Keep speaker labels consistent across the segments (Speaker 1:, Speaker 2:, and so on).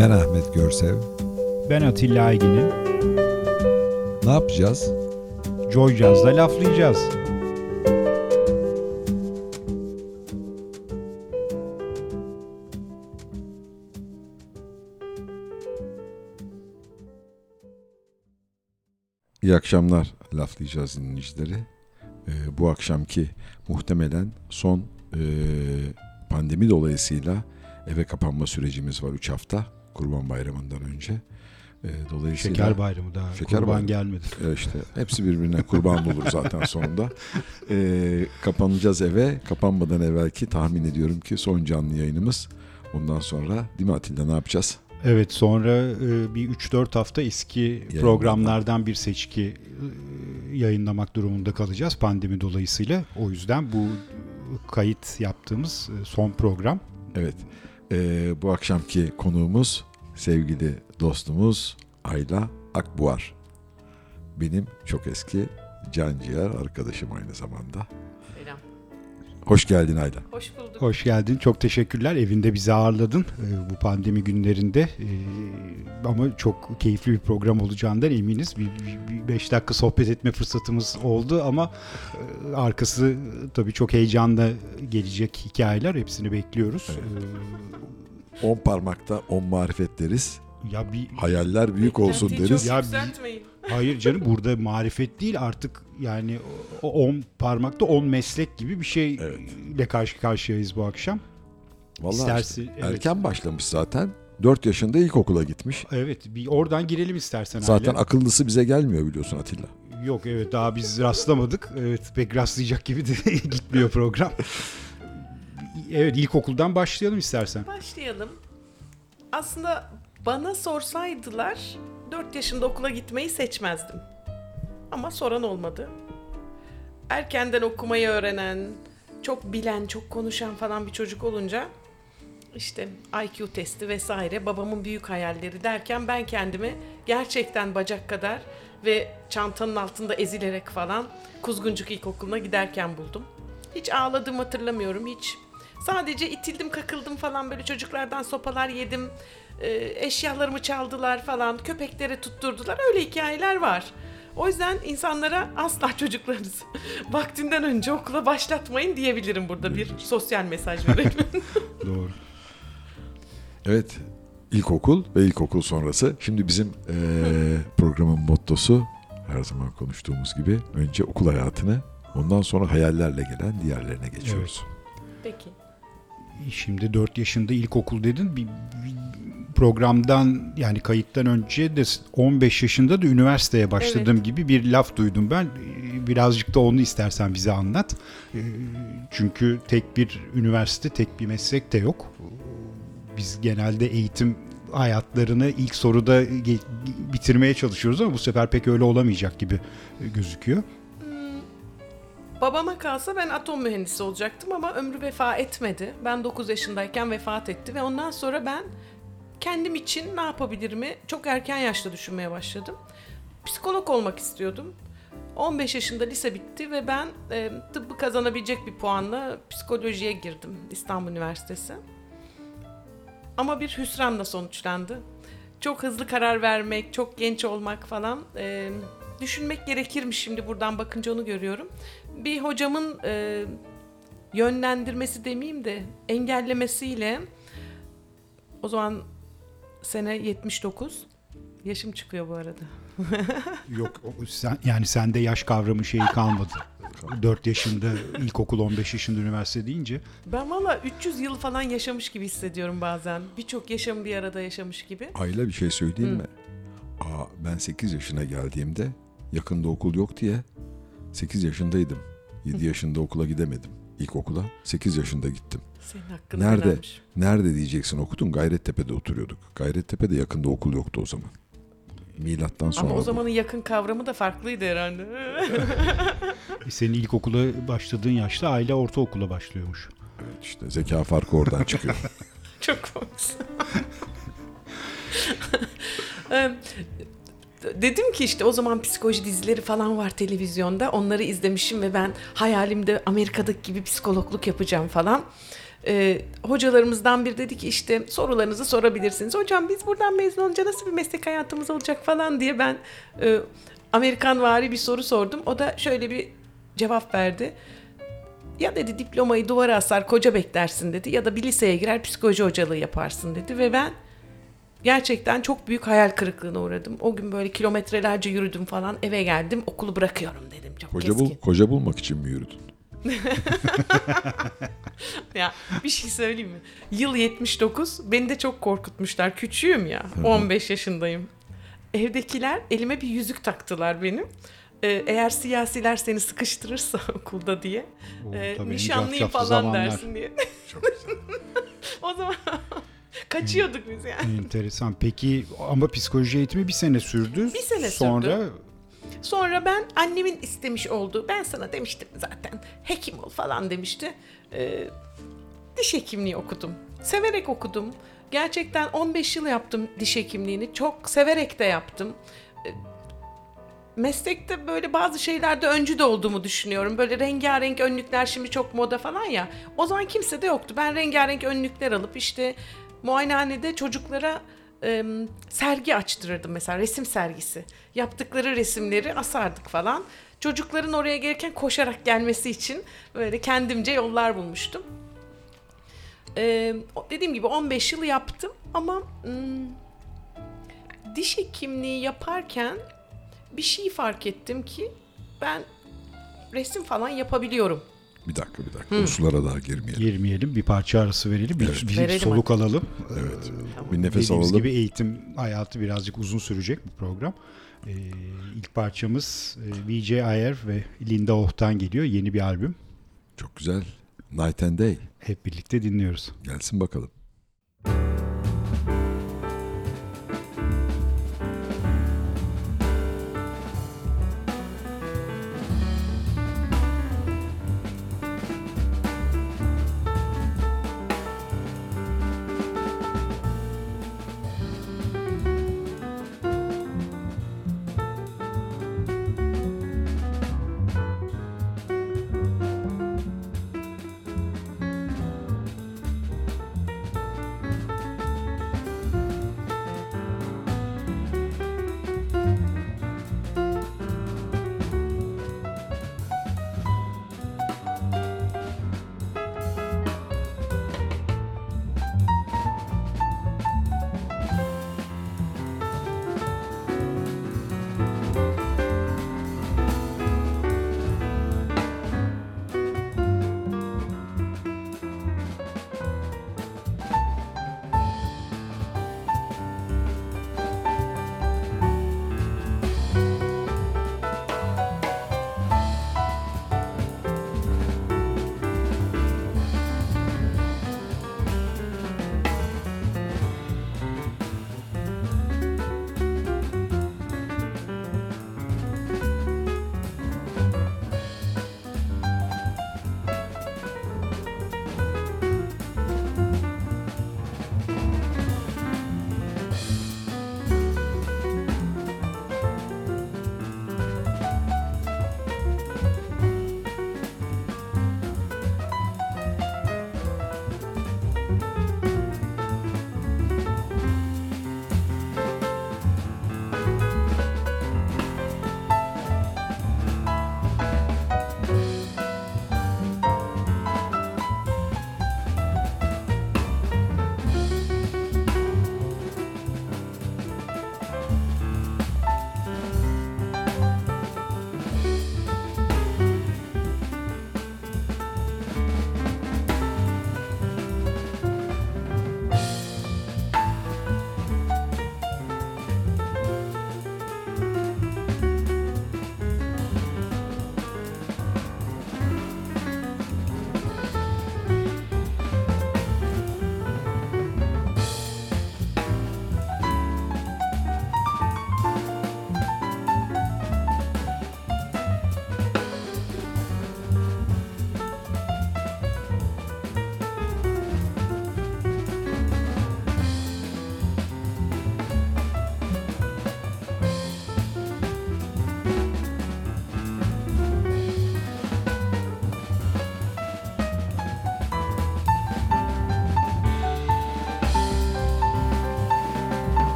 Speaker 1: Ben Ahmet Görsev.
Speaker 2: Ben Atilla Aygin'im.
Speaker 1: Ne yapacağız?
Speaker 2: Joy Jazz'da laflayacağız.
Speaker 3: İyi akşamlar laflayacağız dinleyicileri. Ee, bu akşamki muhtemelen son e, pandemi dolayısıyla eve kapanma sürecimiz var 3 hafta Kurban Bayramı'ndan önce. Ee, dolayısıyla
Speaker 2: Şeker bayramı daha.
Speaker 3: Şeker
Speaker 2: Kurban
Speaker 3: bayramı.
Speaker 2: gelmedi.
Speaker 3: e, işte hepsi birbirine kurban olur zaten sonunda. Ee, kapanacağız eve. Kapanmadan evvelki tahmin ediyorum ki son canlı yayınımız. Ondan sonra değil mi Atilla ne yapacağız?
Speaker 2: Evet sonra e, bir 3-4 hafta eski programlardan bir seçki e, yayınlamak durumunda kalacağız pandemi dolayısıyla. O yüzden bu kayıt yaptığımız e, son program.
Speaker 3: Evet. Ee, bu akşamki konuğumuz sevgili dostumuz Ayla Akbuar. Benim çok eski canciğer arkadaşım aynı zamanda.
Speaker 4: Selam.
Speaker 3: Hoş geldin Ayla.
Speaker 4: Hoş bulduk.
Speaker 2: Hoş geldin. Çok teşekkürler. Evinde bizi ağırladın e, bu pandemi günlerinde. E, ama çok keyifli bir program olacağından eminiz. Bir, bir, bir beş dakika sohbet etme fırsatımız oldu ama e, arkası tabii çok heyecanla gelecek hikayeler. Hepsini bekliyoruz.
Speaker 3: On parmakta on marifet deriz.
Speaker 2: Ya bir
Speaker 3: Hayaller büyük olsun deriz.
Speaker 2: Ya
Speaker 4: yükseltmeyin.
Speaker 2: Hayır canım burada marifet değil artık yani o on parmakta on meslek gibi bir şeyle
Speaker 3: Evet.
Speaker 2: karşı karşıyayız bu akşam.
Speaker 3: Vallahi
Speaker 2: İstersin-
Speaker 3: işte
Speaker 2: evet.
Speaker 3: erken başlamış zaten. 4 yaşında ilkokula gitmiş.
Speaker 2: Evet bir oradan girelim istersen.
Speaker 3: Zaten
Speaker 2: Aile.
Speaker 3: akıllısı bize gelmiyor biliyorsun Atilla.
Speaker 2: Yok evet daha biz rastlamadık. Evet pek rastlayacak gibi de gitmiyor program. Evet ilkokuldan başlayalım istersen.
Speaker 4: Başlayalım. Aslında bana sorsaydılar 4 yaşında okula gitmeyi seçmezdim. Ama soran olmadı. Erkenden okumayı öğrenen, çok bilen, çok konuşan falan bir çocuk olunca işte IQ testi vesaire babamın büyük hayalleri derken ben kendimi gerçekten bacak kadar ve çantanın altında ezilerek falan Kuzguncuk İlkokulu'na giderken buldum. Hiç ağladığımı hatırlamıyorum hiç. Sadece itildim kakıldım falan böyle çocuklardan sopalar yedim. Ee, eşyalarımı çaldılar falan. Köpeklere tutturdular. Öyle hikayeler var. O yüzden insanlara asla çocuklarınızı vaktinden önce okula başlatmayın diyebilirim burada bir sosyal mesaj verelim.
Speaker 2: Doğru.
Speaker 3: Evet. İlkokul ve ilkokul sonrası. Şimdi bizim eee, programın mottosu her zaman konuştuğumuz gibi önce okul hayatını ondan sonra hayallerle gelen diğerlerine geçiyoruz.
Speaker 4: Peki.
Speaker 2: Şimdi 4 yaşında ilkokul dedin. Bir, programdan yani kayıttan önce de 15 yaşında da üniversiteye başladığım
Speaker 4: Evet.
Speaker 2: gibi bir laf duydum ben. Ee, Birazcık da onu istersen bize anlat. Ee, Çünkü tek bir üniversite, tek bir meslek de yok. Biz genelde eğitim hayatlarını ilk soruda bitirmeye çalışıyoruz ama bu sefer pek öyle olamayacak gibi gözüküyor.
Speaker 4: Babama kalsa ben atom mühendisi olacaktım ama ömrü vefa etmedi. Ben 9 yaşındayken vefat etti ve ondan sonra ben kendim için ne yapabilirimi çok erken yaşta düşünmeye başladım. Psikolog olmak istiyordum. 15 yaşında lise bitti ve ben e, tıbbı kazanabilecek bir puanla psikolojiye girdim İstanbul Üniversitesi. Ama bir hüsranla sonuçlandı. Çok hızlı karar vermek, çok genç olmak falan e, düşünmek gerekirmiş şimdi buradan bakınca onu görüyorum. Bir hocamın e, yönlendirmesi demeyeyim de engellemesiyle o zaman sene 79 yaşım çıkıyor bu arada.
Speaker 2: Yok o- sen, yani sende yaş kavramı şeyi kalmadı. 4 yaşında ilkokul 15 yaşında üniversite deyince
Speaker 4: Ben valla 300 yıl falan yaşamış gibi hissediyorum bazen. Birçok yaşamı bir arada yaşamış gibi.
Speaker 3: Ayla bir şey söyleyeyim mi? Aa, ben 8 yaşına geldiğimde yakında okul yok diye 8 yaşındaydım. 7 yaşında okula gidemedim. İlkokula 8 yaşında gittim.
Speaker 4: Senin hakkında
Speaker 3: Nerede?
Speaker 4: önemmiş.
Speaker 3: Nerede diyeceksin okudum? Gayrettepe'de oturuyorduk. Gayrettepe'de yakında okul yoktu o zaman. Milattan sonra.
Speaker 4: Ama o
Speaker 3: bu.
Speaker 4: zamanın yakın kavramı da farklıydı herhalde.
Speaker 2: e, senin ilkokula başladığın yaşta aile ortaokula başlıyormuş.
Speaker 3: Evet işte zeka farkı oradan çıkıyor.
Speaker 4: Çok komiksin. Dedim ki işte o zaman psikoloji dizileri falan var televizyonda. Onları izlemişim ve ben hayalimde Amerika'daki gibi psikologluk yapacağım falan. e, hocalarımızdan biri dedi ki işte sorularınızı sorabilirsiniz. Hocam biz buradan mezun olunca nasıl bir meslek hayatımız olacak falan diye ben e, Amerikan vari bir soru sordum. O da şöyle bir cevap verdi. Ya dedi diplomayı duvara asar koca beklersin dedi ya da bir liseye girer psikoloji hocalığı yaparsın dedi ve ben gerçekten çok büyük hayal kırıklığına uğradım. O gün böyle kilometrelerce yürüdüm falan eve geldim okulu bırakıyorum dedim çok
Speaker 3: Koca,
Speaker 4: keskin.
Speaker 3: bul, koca bulmak için mi yürüdün?
Speaker 4: Ya bir şey söyleyeyim mi? Yıl 79 beni de çok korkutmuşlar. Küçüğüm ya 15 yaşındayım. Evdekiler elime bir yüzük taktılar benim. Ee, eğer siyasiler seni sıkıştırırsa okulda diye.
Speaker 2: Oo,
Speaker 4: e, nişanlıyım falan
Speaker 2: zamanlar.
Speaker 4: dersin diye.
Speaker 3: Çok güzel.
Speaker 4: o zaman kaçıyorduk biz yani.
Speaker 2: Enteresan. Peki ama psikoloji eğitimi bir sene sürdü.
Speaker 4: Bir sene
Speaker 2: Sonra
Speaker 4: sürdü. Sonra ben annemin istemiş olduğu, ben sana demiştim zaten hekim ol falan demişti. Ee, diş hekimliği okudum. Severek okudum. Gerçekten 15 yıl yaptım diş hekimliğini. Çok severek de yaptım. Ee, Meslekte böyle bazı şeylerde öncü de olduğumu düşünüyorum. Böyle rengarenk önlükler şimdi çok moda falan ya. O zaman kimse de yoktu. Ben rengarenk önlükler alıp işte muayenehanede çocuklara e, sergi açtırırdım mesela resim sergisi. Yaptıkları resimleri asardık falan. Çocukların oraya gelirken koşarak gelmesi için böyle kendimce yollar bulmuştum. E, dediğim gibi 15 yıl yaptım ama hmm, diş hekimliği yaparken bir şey fark ettim ki ben resim falan yapabiliyorum.
Speaker 3: Bir dakika bir dakika. Uslara daha girmeyelim.
Speaker 2: girmeyelim. Bir parça arası verelim. Bir,
Speaker 3: Evet.
Speaker 2: bir
Speaker 4: Verelim
Speaker 2: soluk alalım.
Speaker 3: Evet.
Speaker 4: Tamam.
Speaker 3: Bir nefes
Speaker 2: Dediğimiz
Speaker 3: alalım.
Speaker 2: gibi eğitim hayatı birazcık uzun sürecek bu program. Ee, ilk parçamız e, VJ Ayer ve Linda Oh'tan geliyor. Yeni bir albüm.
Speaker 3: Çok güzel. Night and Day.
Speaker 2: Hep birlikte dinliyoruz.
Speaker 3: Gelsin bakalım.
Speaker 5: Night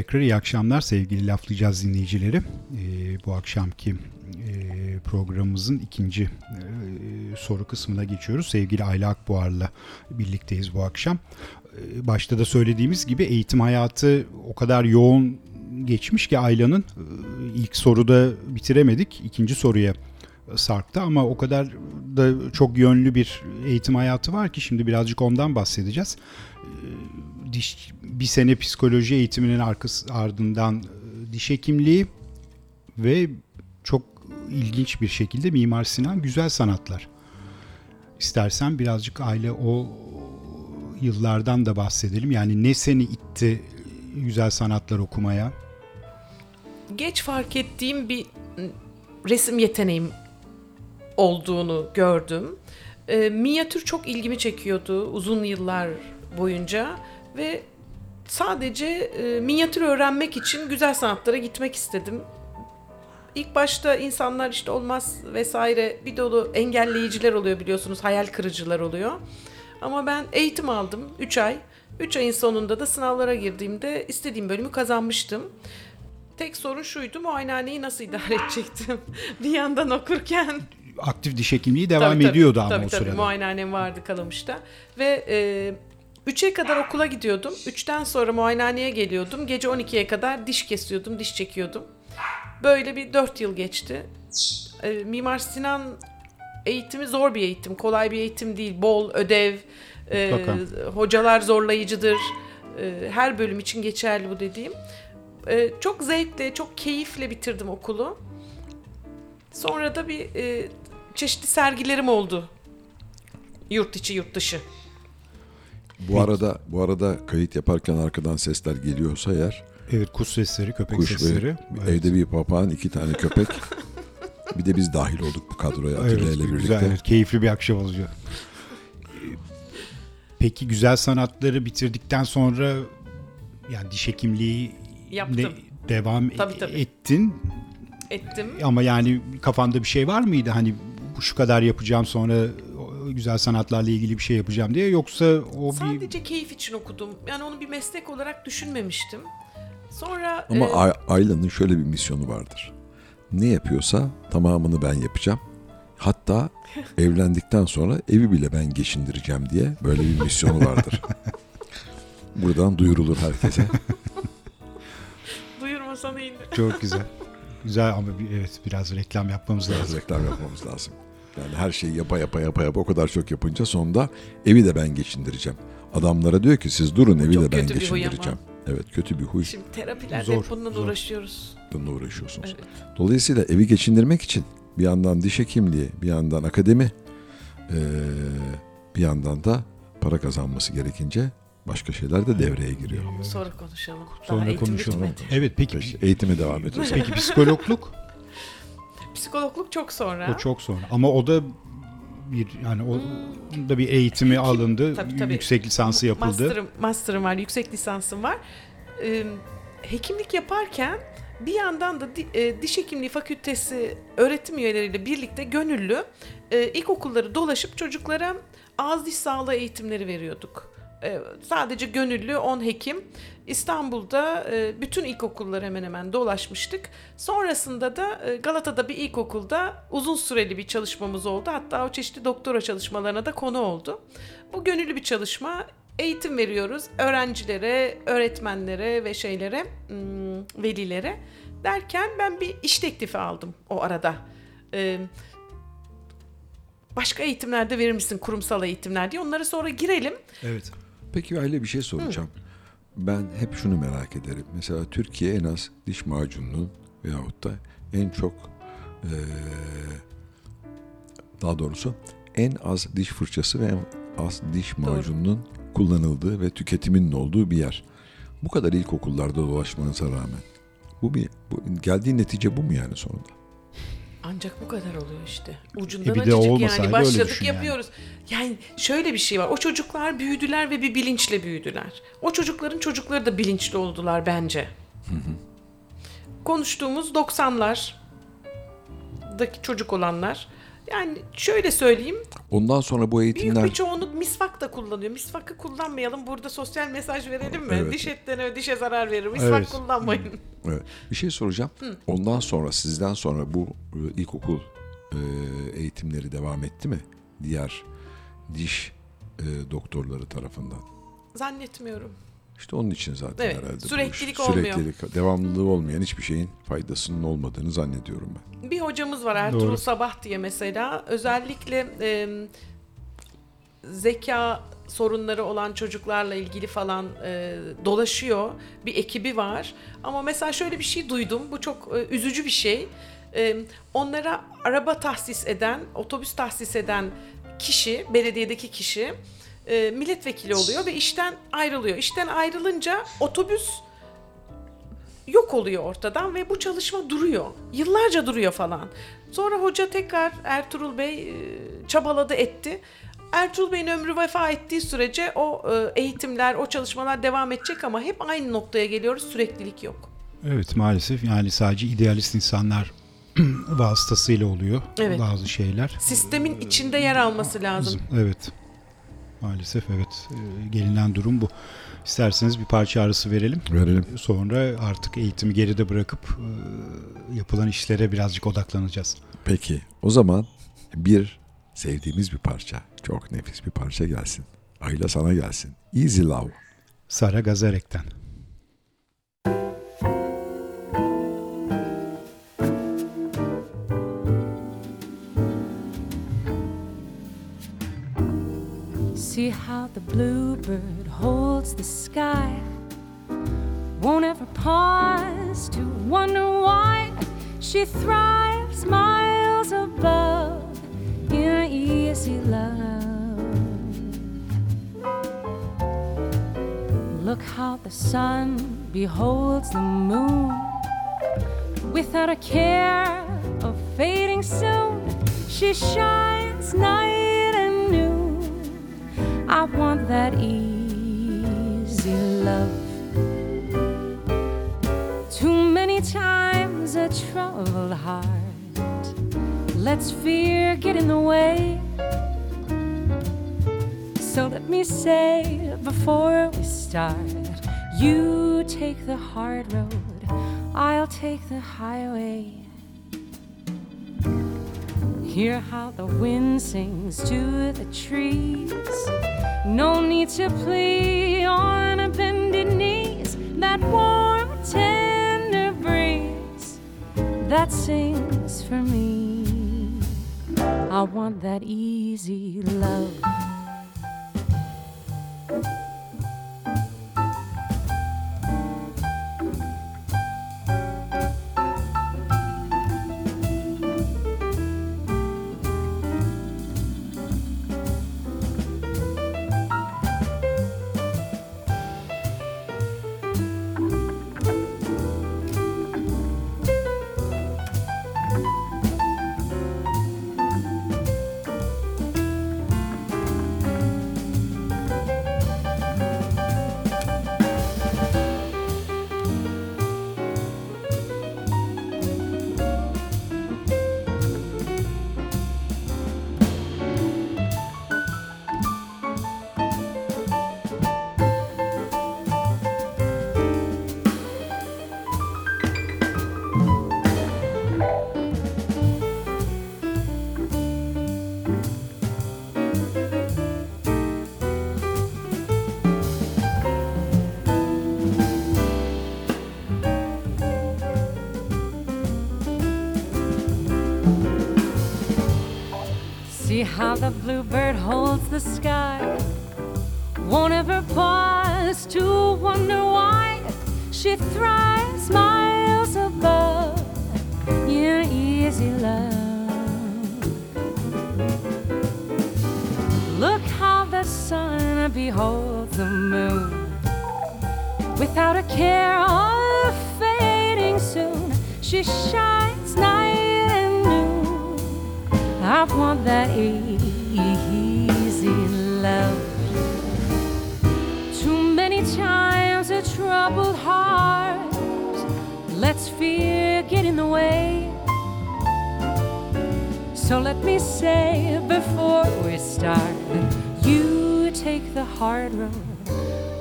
Speaker 2: Tekrar iyi akşamlar sevgili laflayacağız dinleyicileri. Ee, bu akşamki e, programımızın ikinci e, soru kısmına geçiyoruz. Sevgili Ayla Akbuar'la birlikteyiz bu akşam. Ee, başta da söylediğimiz gibi eğitim hayatı o kadar yoğun geçmiş ki Ayla'nın e, ilk soruda bitiremedik. ikinci soruya sarktı ama o kadar da çok yönlü bir eğitim hayatı var ki şimdi birazcık ondan bahsedeceğiz. Ee, diş bir sene psikoloji eğitiminin arkası ardından e, diş hekimliği ve çok ilginç bir şekilde Mimar Sinan Güzel Sanatlar. İstersen birazcık aile o yıllardan da bahsedelim. Yani ne seni itti güzel sanatlar okumaya?
Speaker 4: Geç fark ettiğim bir resim yeteneğim olduğunu gördüm. E, minyatür çok ilgimi çekiyordu uzun yıllar boyunca ve sadece e, minyatür öğrenmek için güzel sanatlara gitmek istedim. İlk başta insanlar işte olmaz vesaire bir dolu engelleyiciler oluyor biliyorsunuz, hayal kırıcılar oluyor. Ama ben eğitim aldım 3 ay. 3 ayın sonunda da sınavlara girdiğimde istediğim bölümü kazanmıştım. Tek sorun şuydu muayenehaneyi nasıl idare edecektim bir yandan okurken.
Speaker 2: Aktif diş hekimliği devam tabii, ediyordu
Speaker 4: tabii,
Speaker 2: ama
Speaker 4: tabii,
Speaker 2: o
Speaker 4: tabii,
Speaker 2: sırada.
Speaker 4: Muayenehanem vardı Kalamış'ta. Ve e, 3'e kadar okula gidiyordum. 3'ten sonra muayenehaneye geliyordum. Gece 12'ye kadar diş kesiyordum, diş çekiyordum. Böyle bir 4 yıl geçti. E, Mimar Sinan eğitimi zor bir eğitim. Kolay bir eğitim değil. Bol ödev, e, hocalar zorlayıcıdır. E, her bölüm için geçerli bu dediğim. E, çok zevkle, çok keyifle bitirdim okulu. Sonra da bir e, çeşitli sergilerim oldu. Yurt içi, yurt dışı.
Speaker 3: Bu arada bu arada kayıt yaparken arkadan sesler geliyorsa eğer
Speaker 2: Evet kuş sesleri, köpek
Speaker 3: kuş
Speaker 2: sesleri.
Speaker 3: ve
Speaker 2: Evet.
Speaker 3: evde bir papağan, iki tane köpek. bir de biz dahil olduk bu kadroya Atilla
Speaker 2: Evet,
Speaker 3: ile birlikte.
Speaker 2: güzel, evet, keyifli bir akşam olacak. Peki güzel sanatları bitirdikten sonra yani diş hekimliği
Speaker 4: Yaptım.
Speaker 2: ne- devam
Speaker 4: Tabii, tabii.
Speaker 2: ettin
Speaker 4: Ettim.
Speaker 2: ama yani kafanda bir şey var mıydı hani şu kadar yapacağım sonra güzel sanatlarla ilgili bir şey yapacağım diye yoksa o bir
Speaker 4: Sadece keyif için okudum. Yani onu bir meslek olarak düşünmemiştim. Sonra
Speaker 3: Ama
Speaker 4: e,
Speaker 3: Ay- Ayla'nın şöyle bir misyonu vardır. Ne yapıyorsa tamamını ben yapacağım. Hatta evlendikten sonra evi bile ben geçindireceğim diye böyle bir misyonu vardır. Buradan duyurulur herkese.
Speaker 4: duyurmasan iyiydi.
Speaker 2: çok güzel. Güzel ama bir, evet biraz reklam yapmamız
Speaker 3: Biraz
Speaker 2: lazım.
Speaker 3: reklam yapmamız lazım. Yani her şeyi yapa yapa yapa yapa o kadar çok yapınca sonunda evi de ben geçindireceğim. Adamlara diyor ki siz durun evi
Speaker 4: Çok
Speaker 3: de ben geçindireceğim. Evet kötü bir huy.
Speaker 4: Şimdi terapilerde
Speaker 2: Zor,
Speaker 4: hep bununla
Speaker 2: zor.
Speaker 4: uğraşıyoruz.
Speaker 3: Bununla uğraşıyorsunuz.
Speaker 4: Evet.
Speaker 3: Dolayısıyla evi geçindirmek için bir yandan diş hekimliği, bir yandan akademi, eee, bir yandan da para kazanması gerekince başka şeyler de devreye giriyor.
Speaker 4: Sonra konuşalım. Daha
Speaker 2: Sonra konuşalım.
Speaker 4: bitmedi.
Speaker 2: Evet peki.
Speaker 3: Peki, eğitime devam ediyoruz.
Speaker 2: Peki psikologluk
Speaker 4: Psikologluk çok sonra.
Speaker 2: o çok sonra ama o da bir yani o da bir eğitimi alındı.
Speaker 4: Tabii, tabii.
Speaker 2: Yüksek lisansı yapıldı.
Speaker 4: Master'ım, master'ım var, yüksek lisansım var. Ee, hekimlik yaparken bir yandan da e, diş hekimliği fakültesi öğretim üyeleriyle birlikte gönüllü e, ilkokulları dolaşıp çocuklara ağız diş sağlığı eğitimleri veriyorduk. E, sadece gönüllü 10 hekim İstanbul'da e, bütün ilkokulları hemen hemen dolaşmıştık. Sonrasında da e, Galata'da bir ilkokulda uzun süreli bir çalışmamız oldu. Hatta o çeşitli doktora çalışmalarına da konu oldu. Bu gönüllü bir çalışma. Eğitim veriyoruz öğrencilere, öğretmenlere ve şeylere, hmm, velilere. Derken ben bir iş teklifi aldım o arada. Başka eğitimlerde verir misin kurumsal eğitimler diye. Onlara sonra girelim.
Speaker 2: Evet.
Speaker 3: Peki aile bir şey soracağım. Ben hep şunu merak ederim. Mesela Türkiye en az diş macununun veyahut da en çok eee, daha doğrusu en az diş fırçası ve en az diş macununun kullanıldığı ve tüketiminin olduğu bir yer. Bu kadar ilkokullarda dolaşmanıza rağmen bu bir bu, geldiği netice bu mu yani sonunda?
Speaker 4: Ancak bu kadar oluyor işte. Ucundan
Speaker 2: E bir de olmasaydı
Speaker 4: yani başladık
Speaker 2: düşün yani.
Speaker 4: yapıyoruz. Yani. şöyle bir şey var. O çocuklar büyüdüler ve bir bilinçle büyüdüler. O çocukların çocukları da bilinçli oldular bence. Konuştuğumuz 90'lar daki çocuk olanlar Yani şöyle söyleyeyim.
Speaker 3: Ondan sonra bu
Speaker 4: Büyük
Speaker 3: eğitimler
Speaker 4: bir çoğunluk misvak da kullanıyor. Misvakı kullanmayalım. Burada sosyal mesaj verelim mi?
Speaker 3: Evet.
Speaker 4: Diş etlerine dişe zarar verir. Misvak
Speaker 2: Evet.
Speaker 4: kullanmayın.
Speaker 3: Evet. Bir şey soracağım. Ondan sonra sizden sonra bu e, ilkokul e, eğitimleri devam etti mi? Diğer diş e, doktorları tarafından.
Speaker 4: Zannetmiyorum.
Speaker 3: İşte onun için zaten
Speaker 4: Evet,
Speaker 3: herhalde. bu
Speaker 4: süreklilik
Speaker 3: iş.
Speaker 4: olmuyor.
Speaker 3: Süreklilik, devamlılığı olmayan hiçbir şeyin faydasının olmadığını zannediyorum ben.
Speaker 4: Bir hocamız var Ertuğrul
Speaker 2: Doğru.
Speaker 4: Sabah diye mesela. Özellikle e, zeka sorunları olan çocuklarla ilgili falan e, dolaşıyor. Bir ekibi var. Ama mesela şöyle bir şey duydum. Bu çok e, üzücü bir şey. E, onlara araba tahsis eden, otobüs tahsis eden kişi, belediyedeki kişi e, milletvekili oluyor ve işten ayrılıyor. İşten ayrılınca otobüs yok oluyor ortadan ve bu çalışma duruyor. Yıllarca duruyor falan. Sonra hoca tekrar Ertuğrul Bey e, çabaladı etti. Ertuğrul Bey'in ömrü vefa ettiği sürece o e, eğitimler, o çalışmalar devam edecek ama hep aynı noktaya geliyoruz. Süreklilik yok.
Speaker 2: Evet maalesef yani sadece idealist insanlar vasıtasıyla oluyor
Speaker 4: Evet.
Speaker 2: bazı şeyler.
Speaker 4: Sistemin içinde yer alması lazım.
Speaker 2: Evet. Maalesef evet. Ee, Gelinen durum bu. İsterseniz bir parça arası verelim.
Speaker 3: Verelim.
Speaker 2: Sonra artık eğitimi geride bırakıp e, yapılan işlere birazcık odaklanacağız.
Speaker 3: Peki o zaman bir sevdiğimiz bir parça, çok nefis bir parça gelsin. Ayla sana gelsin. Easy Love.
Speaker 2: Sara Gazarek'ten.
Speaker 5: See how the bluebird holds the sky. Won't ever pause to wonder why she thrives miles above in easy love. Look how the sun beholds the moon without a care of fading soon. She shines night. I want that easy love. Too many times a troubled heart lets fear get in the way. So let me say before we start, you take the hard road, I'll take the highway. Hear how the wind sings to the trees. No need to plead on a bended knees. That warm, tender breeze that sings for me. I want that easy love. How the bluebird holds the sky. Won't ever pause to wonder why she thrives miles above in easy love. Look how the sun beholds the moon without a care of fading soon. She shines night and noon. I want that easy fear get in the way. So let me say before we start you take the hard road,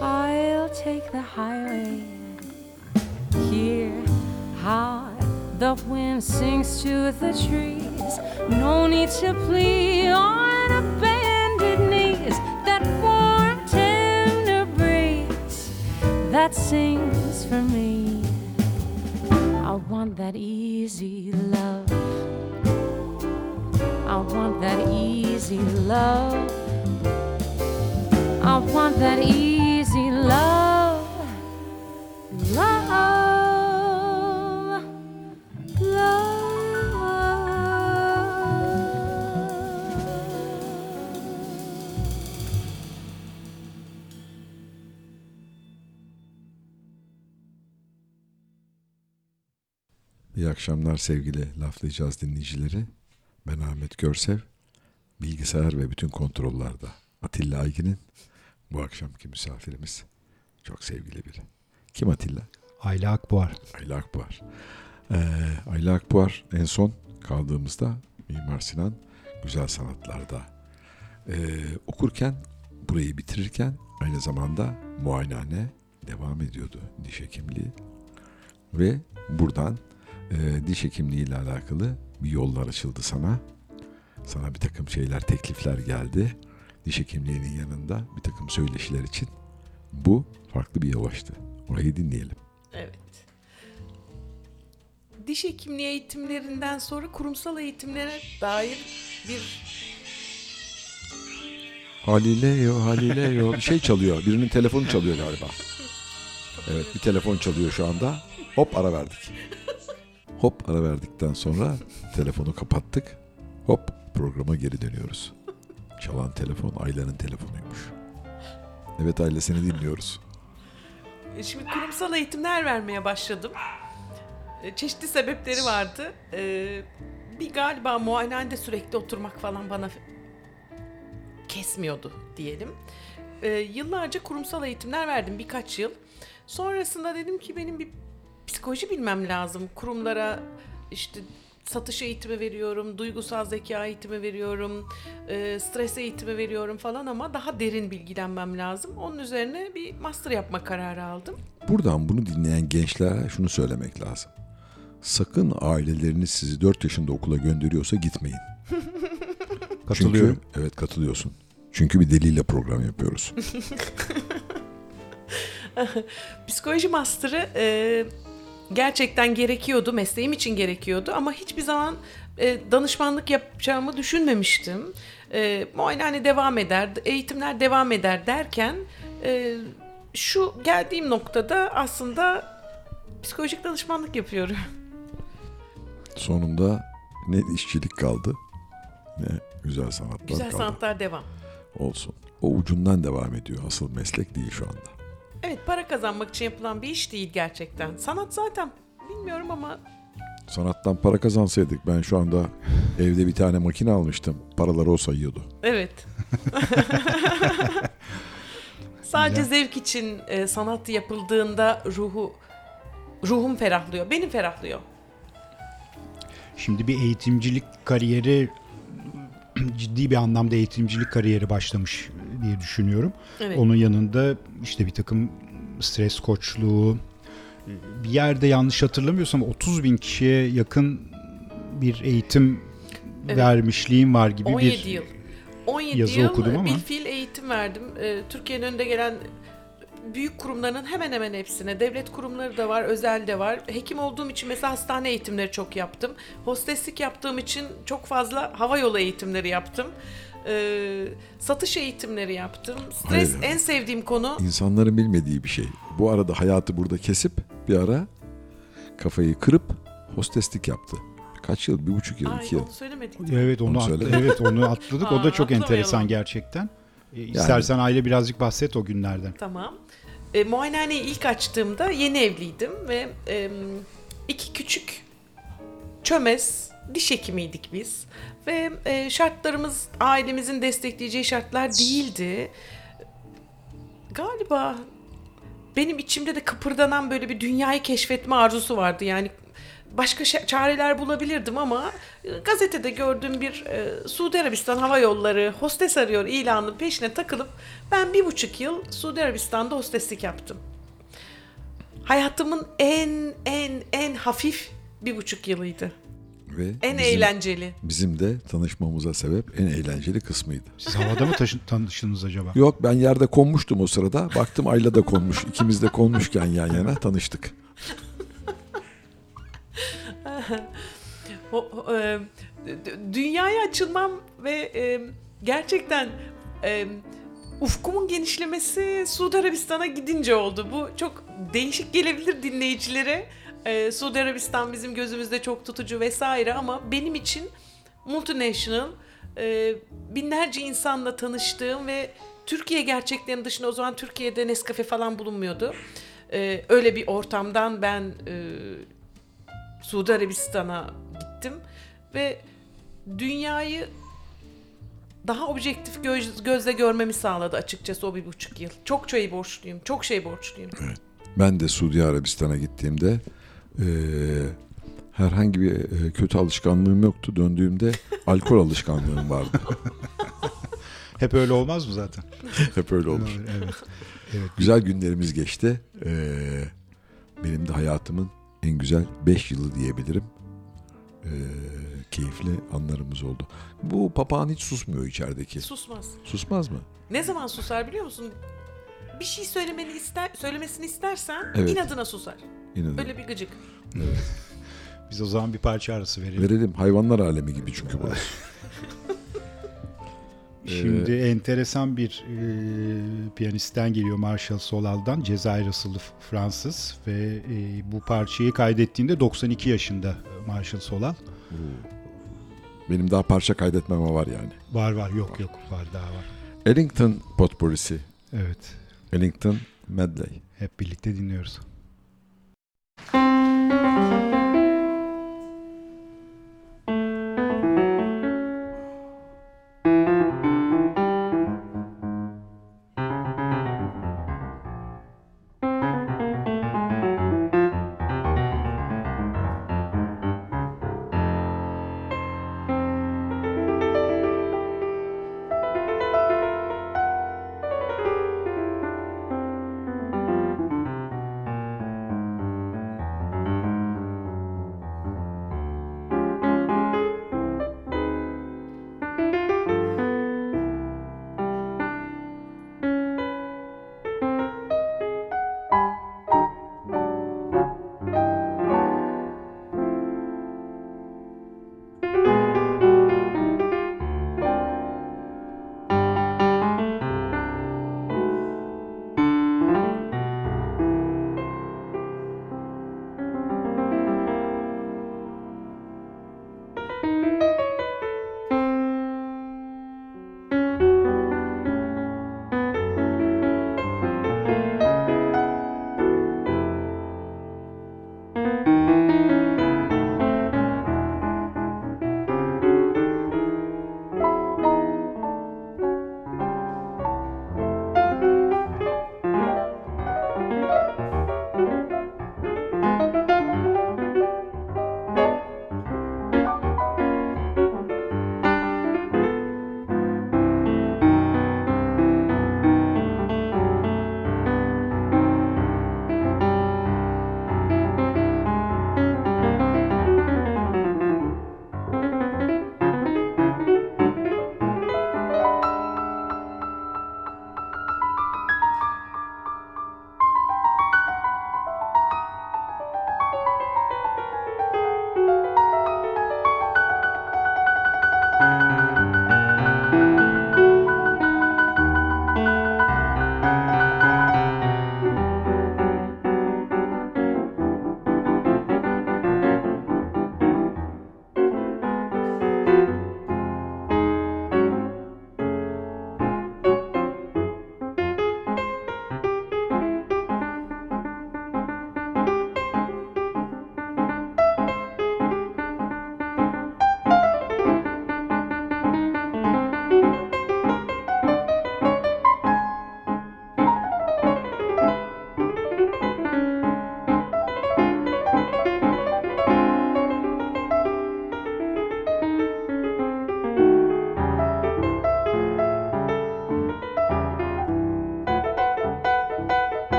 Speaker 5: I'll take the highway. Hear how the wind sings to the trees. No need to plead on a bended knees. That warm, tender breeze that sings for me. Want that easy love. I want that easy love. I want that easy
Speaker 3: İyi akşamlar sevgili laflayacağız dinleyicileri. Ben Ahmet Görsev. Bilgisayar ve bütün kontrollerde Atilla Aygin'in bu akşamki misafirimiz. Çok sevgili biri. Kim Atilla?
Speaker 2: Ayla Akbuar.
Speaker 3: Ayla Akbuar. Ee, Ayla Akbuar en son kaldığımızda Mimar Sinan Güzel Sanatlar'da ee, okurken, burayı bitirirken aynı zamanda muayenehane devam ediyordu diş hekimliği. Ve buradan e, diş hekimliği ile alakalı bir yollar açıldı sana. Sana bir takım şeyler, teklifler geldi. Diş hekimliğinin yanında bir takım söyleşiler için. Bu farklı bir yol açtı. Orayı dinleyelim.
Speaker 4: Evet. Diş hekimliği eğitimlerinden sonra kurumsal eğitimlere dair bir
Speaker 3: Haliyle yo, haliyle yo. Bir şey çalıyor. Birinin telefonu çalıyor galiba. Evet bir telefon çalıyor şu anda. Hop ara verdik. Hop ara verdikten sonra telefonu kapattık. Hop programa geri dönüyoruz. Çalan telefon Ayla'nın telefonuymuş. Evet Ayla seni dinliyoruz.
Speaker 4: E, Şimdi kurumsal eğitimler vermeye başladım. E, Çeşitli sebepleri vardı. E, Bir galiba muayenehanede sürekli oturmak falan bana kesmiyordu diyelim. Yıllarca kurumsal eğitimler verdim birkaç yıl. Sonrasında dedim ki benim bir psikoloji bilmem lazım. Kurumlara işte satış eğitimi veriyorum, duygusal zeka eğitimi veriyorum, e, stres eğitimi veriyorum falan ama daha derin bilgilenmem lazım. Onun üzerine bir master yapma kararı aldım.
Speaker 3: Buradan bunu dinleyen gençlere şunu söylemek lazım. Sakın aileleriniz sizi 4 yaşında okula gönderiyorsa gitmeyin.
Speaker 2: Katılıyorum.
Speaker 3: Çünkü, evet katılıyorsun. Çünkü bir deliyle program yapıyoruz.
Speaker 4: Psikoloji master'ı e, gerçekten gerekiyordu, mesleğim için gerekiyordu ama hiçbir zaman e, danışmanlık yapacağımı düşünmemiştim. E, muayenehane devam eder, eğitimler devam eder derken e, şu geldiğim noktada aslında psikolojik danışmanlık yapıyorum.
Speaker 3: Sonunda ne işçilik kaldı ne güzel sanatlar
Speaker 4: Güzel
Speaker 3: kaldı.
Speaker 4: sanatlar devam.
Speaker 3: Olsun. O ucundan devam ediyor. Asıl meslek değil şu anda.
Speaker 4: Evet para kazanmak için yapılan bir iş değil gerçekten. Sanat zaten bilmiyorum ama
Speaker 3: Sanattan para kazansaydık ben şu anda evde bir tane makine almıştım. Paraları o sayıyordu.
Speaker 4: Evet. Sadece zevk için e, sanat yapıldığında ruhu ruhum ferahlıyor. Benim ferahlıyor.
Speaker 2: Şimdi bir eğitimcilik kariyeri ciddi bir anlamda eğitimcilik kariyeri başlamış diye düşünüyorum.
Speaker 4: Evet.
Speaker 2: Onun yanında işte bir takım stres koçluğu bir yerde yanlış hatırlamıyorsam 30 bin kişiye yakın bir eğitim
Speaker 4: Evet.
Speaker 2: vermişliğim var gibi
Speaker 4: 17
Speaker 2: bir
Speaker 4: yıl. 17
Speaker 2: yazı
Speaker 4: yıl
Speaker 2: okudum ama.
Speaker 4: bilfiil eğitim verdim. E, Türkiye'nin önde gelen büyük kurumlarının hemen hemen hepsine. Devlet kurumları da var, özel de var. Hekim olduğum için mesela hastane eğitimleri çok yaptım. Hosteslik yaptığım için çok fazla hava yolu eğitimleri yaptım. E, satış eğitimleri yaptım. Stres
Speaker 3: Hayır.
Speaker 4: en sevdiğim konu.
Speaker 3: İnsanların bilmediği bir şey. Bu arada hayatı burada kesip bir ara kafayı kırıp hosteslik yaptı. Kaç yıl? Bir buçuk yıl,
Speaker 4: Ay
Speaker 3: iki yıl.
Speaker 4: onu söylemedik.
Speaker 2: Evet onu,
Speaker 3: Onu
Speaker 2: atla-
Speaker 3: söyle.
Speaker 2: evet onu atladık. o
Speaker 4: Aa,
Speaker 2: da çok enteresan gerçekten. E, İstersen aile birazcık bahset o günlerden.
Speaker 4: Tamam. E, muayenehaneyi ilk açtığımda yeni evliydim ve e, iki küçük çömez diş hekimiydik biz. Ve e, şartlarımız ailemizin destekleyeceği şartlar değildi. Galiba benim içimde de kıpırdanan böyle bir dünyayı keşfetme arzusu vardı. Yani başka çareler bulabilirdim ama e, gazetede gördüğüm bir e, Suudi Arabistan Hava Yolları hostes arıyor ilanının peşine takılıp ben bir buçuk yıl Suudi Arabistan'da hosteslik yaptım. Hayatımın en en en hafif bir buçuk yılıydı.
Speaker 3: Ve
Speaker 4: En
Speaker 3: bizim,
Speaker 4: eğlenceli.
Speaker 3: bizim de tanışmamıza sebep en eğlenceli kısmıydı.
Speaker 2: Siz havada mı taşın, tanıştınız acaba?
Speaker 3: Yok ben yerde konmuştum o sırada. Baktım Ayla da konmuş. İkimiz de konmuşken yan yana tanıştık.
Speaker 4: O- o, e, dünyaya açılmam ve e, gerçekten e, ufkumun genişlemesi Suudi Arabistan'a gidince oldu. Bu çok değişik gelebilir dinleyicilere. E, Suudi Arabistan bizim gözümüzde çok tutucu vesaire ama benim için multinational e, binlerce insanla tanıştığım ve Türkiye gerçeklerinin dışında o zaman Türkiye'de Nescafe falan bulunmuyordu. E, öyle bir ortamdan ben e, Suudi Arabistan'a gittim ve dünyayı daha objektif göz, gözle görmemi sağladı açıkçası o bir buçuk yıl. Çok şey borçluyum, çok şey borçluyum.
Speaker 3: Ben de Suudi Arabistan'a gittiğimde eee, herhangi bir eee, kötü alışkanlığım yoktu. Döndüğümde alkol alışkanlığım vardı.
Speaker 2: Hep öyle olmaz mı zaten?
Speaker 3: Hep öyle olur.
Speaker 2: Evet. evet.
Speaker 3: Güzel günlerimiz geçti. Eee, benim de hayatımın en güzel 5 yılı diyebilirim. Eee, keyifli anlarımız oldu. Bu papağan hiç susmuyor içerideki.
Speaker 4: Susmaz.
Speaker 3: Susmaz mı?
Speaker 4: Ne zaman susar biliyor musun? Bir şey söylemeni ister, söylemesini istersen
Speaker 3: Evet.
Speaker 4: inadına susar.
Speaker 3: İnanın.
Speaker 4: Öyle bir gıcık.
Speaker 2: Biz o zaman bir parça arası verelim.
Speaker 3: Verelim. Hayvanlar alemi gibi çünkü burası.
Speaker 2: Şimdi enteresan bir e, piyanistten geliyor Marshall Solal'dan. Cezayir asıllı F- Fransız ve e, bu parçayı kaydettiğinde 92 yaşında Marshall Solal.
Speaker 3: Benim daha parça kaydetmeme var yani.
Speaker 2: Var var yok yok var daha var.
Speaker 3: Ellington Potpourri'si.
Speaker 2: Evet
Speaker 3: Ellington Medley.
Speaker 2: hep birlikte dinliyoruz.
Speaker 5: Thank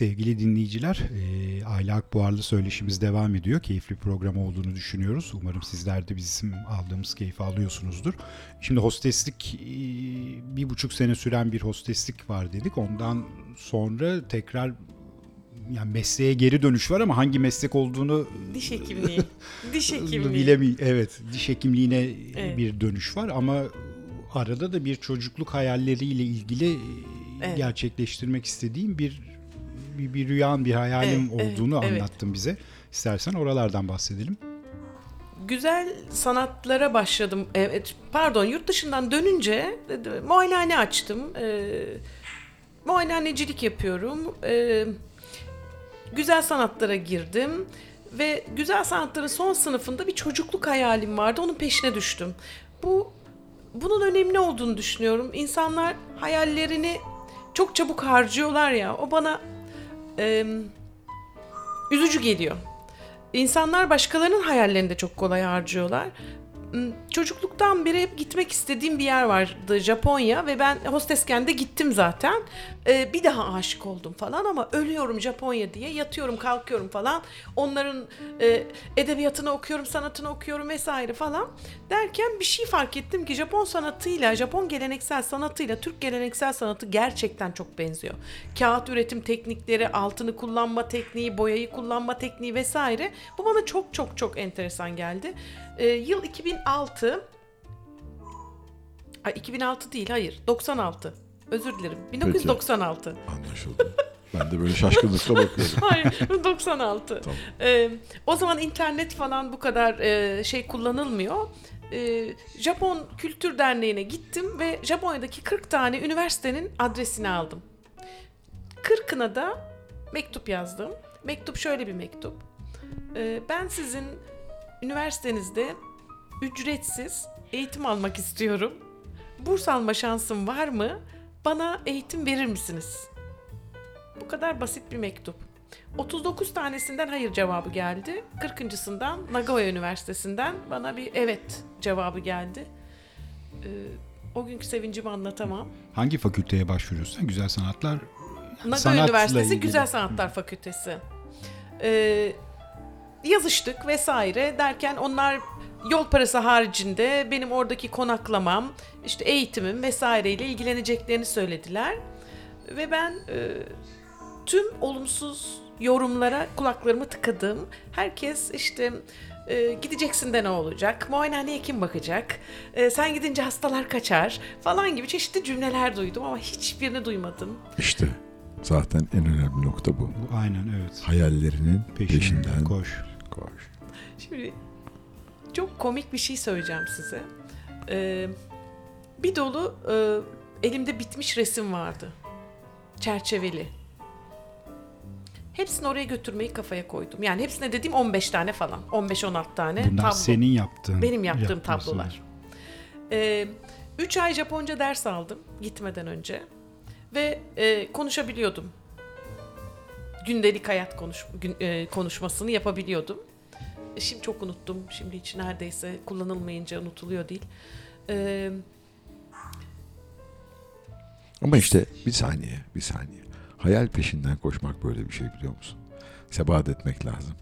Speaker 2: Sevgili dinleyiciler, e, Ayla Akbuhar'la söyleşimiz devam ediyor. Keyifli program olduğunu düşünüyoruz. Umarım sizler de bizim aldığımız keyfi alıyorsunuzdur. Şimdi hosteslik, e, bir buçuk sene süren bir hosteslik var dedik. Ondan sonra tekrar yani mesleğe geri dönüş var ama hangi meslek olduğunu
Speaker 4: Diş hekimliği. Diş hekimliği.
Speaker 2: bilemi evet diş hekimliğine
Speaker 4: Evet.
Speaker 2: bir dönüş var ama arada da bir çocukluk hayalleriyle ilgili e,
Speaker 4: Evet.
Speaker 2: gerçekleştirmek istediğim bir bir, bir rüyan bir hayalim
Speaker 4: Evet, evet,
Speaker 2: olduğunu
Speaker 4: evet.
Speaker 2: anlattın bize. İstersen oralardan bahsedelim.
Speaker 4: güzel sanatlara başladım. Evet, pardon yurt dışından dönünce e, muayenehane açtım. E, muayenehanecilik yapıyorum. E, güzel sanatlara girdim ve güzel sanatların son sınıfında bir çocukluk hayalim vardı. Onun peşine düştüm. Bu bunun önemli olduğunu düşünüyorum. İnsanlar hayallerini çok çabuk harcıyorlar ya. O bana e, üzücü geliyor. İnsanlar başkalarının hayallerini de çok kolay harcıyorlar. Çocukluktan beri hep gitmek istediğim bir yer vardı Japonya ve ben hostesken de gittim zaten. Ee, bir daha aşık oldum falan ama ölüyorum Japonya diye yatıyorum kalkıyorum falan. Onların e, edebiyatını okuyorum, sanatını okuyorum vesaire falan. Derken bir şey fark ettim ki Japon sanatıyla, Japon geleneksel sanatıyla Türk geleneksel sanatı gerçekten çok benziyor. Kağıt üretim teknikleri, altını kullanma tekniği, boyayı kullanma tekniği vesaire. Bu bana çok çok çok enteresan geldi. Ee, yıl 2006 Ay 2006 değil hayır. 96 özür dilerim. 1996
Speaker 3: Anlaşıldı. Ben de böyle şaşkınlıkla bakıyorum.
Speaker 4: hayır 96
Speaker 3: Tamam.
Speaker 4: Ee, o zaman internet falan bu kadar e, şey kullanılmıyor. Ee, Japon Kültür Derneği'ne gittim ve Japonya'daki 40 tane üniversitenin adresini aldım. 40'ına da mektup yazdım. Mektup şöyle bir mektup. Ee, ben sizin üniversitenizde ücretsiz eğitim almak istiyorum. Burs alma şansım var mı? Bana eğitim verir misiniz? Bu kadar basit bir mektup. 39 tanesinden hayır cevabı geldi. 40.sından Nagoya Üniversitesi'nden bana bir evet cevabı geldi. Ee, o günkü sevincimi anlatamam.
Speaker 2: Hangi fakülteye başvuruyorsun? Güzel sanatlar
Speaker 4: Nagoya
Speaker 2: Sanatla
Speaker 4: Üniversitesi
Speaker 2: ilgili.
Speaker 4: Güzel Sanatlar Fakültesi. Ee, yazıştık vesaire derken onlar yol parası haricinde benim oradaki konaklamam, işte eğitimim vesaireyle ilgileneceklerini söylediler. Ve ben e, tüm olumsuz yorumlara kulaklarımı tıkadım. Herkes işte e, gideceksin de ne olacak, muayenehaneye kim bakacak, E, sen gidince hastalar kaçar falan gibi çeşitli cümleler duydum ama hiçbirini duymadım.
Speaker 3: İşte zaten en önemli nokta bu.
Speaker 2: bu aynen evet.
Speaker 3: Hayallerinin
Speaker 2: Peşinden,
Speaker 3: peşinden
Speaker 2: koş.
Speaker 3: koş.
Speaker 4: Şimdi çok komik bir şey söyleyeceğim size. Ee, bir dolu e, elimde bitmiş resim vardı. Çerçeveli. Hepsini oraya götürmeyi kafaya koydum. Yani hepsine dediğim 15 tane falan. 15-16 tane
Speaker 2: Bunlar
Speaker 4: tablo.
Speaker 2: senin yaptığın.
Speaker 4: Benim yaptığım tablolar. Ee, üç ay Japonca ders aldım gitmeden önce. Ve e, konuşabiliyordum. Gündelik hayat konuş, gün- e, konuşmasını yapabiliyordum. Şimdi çok unuttum. Şimdi hiç neredeyse kullanılmayınca unutuluyor değil. Ee,
Speaker 3: Ama işte bir saniye, bir saniye. Hayal peşinden koşmak böyle bir şey biliyor musun? Sebat etmek lazım.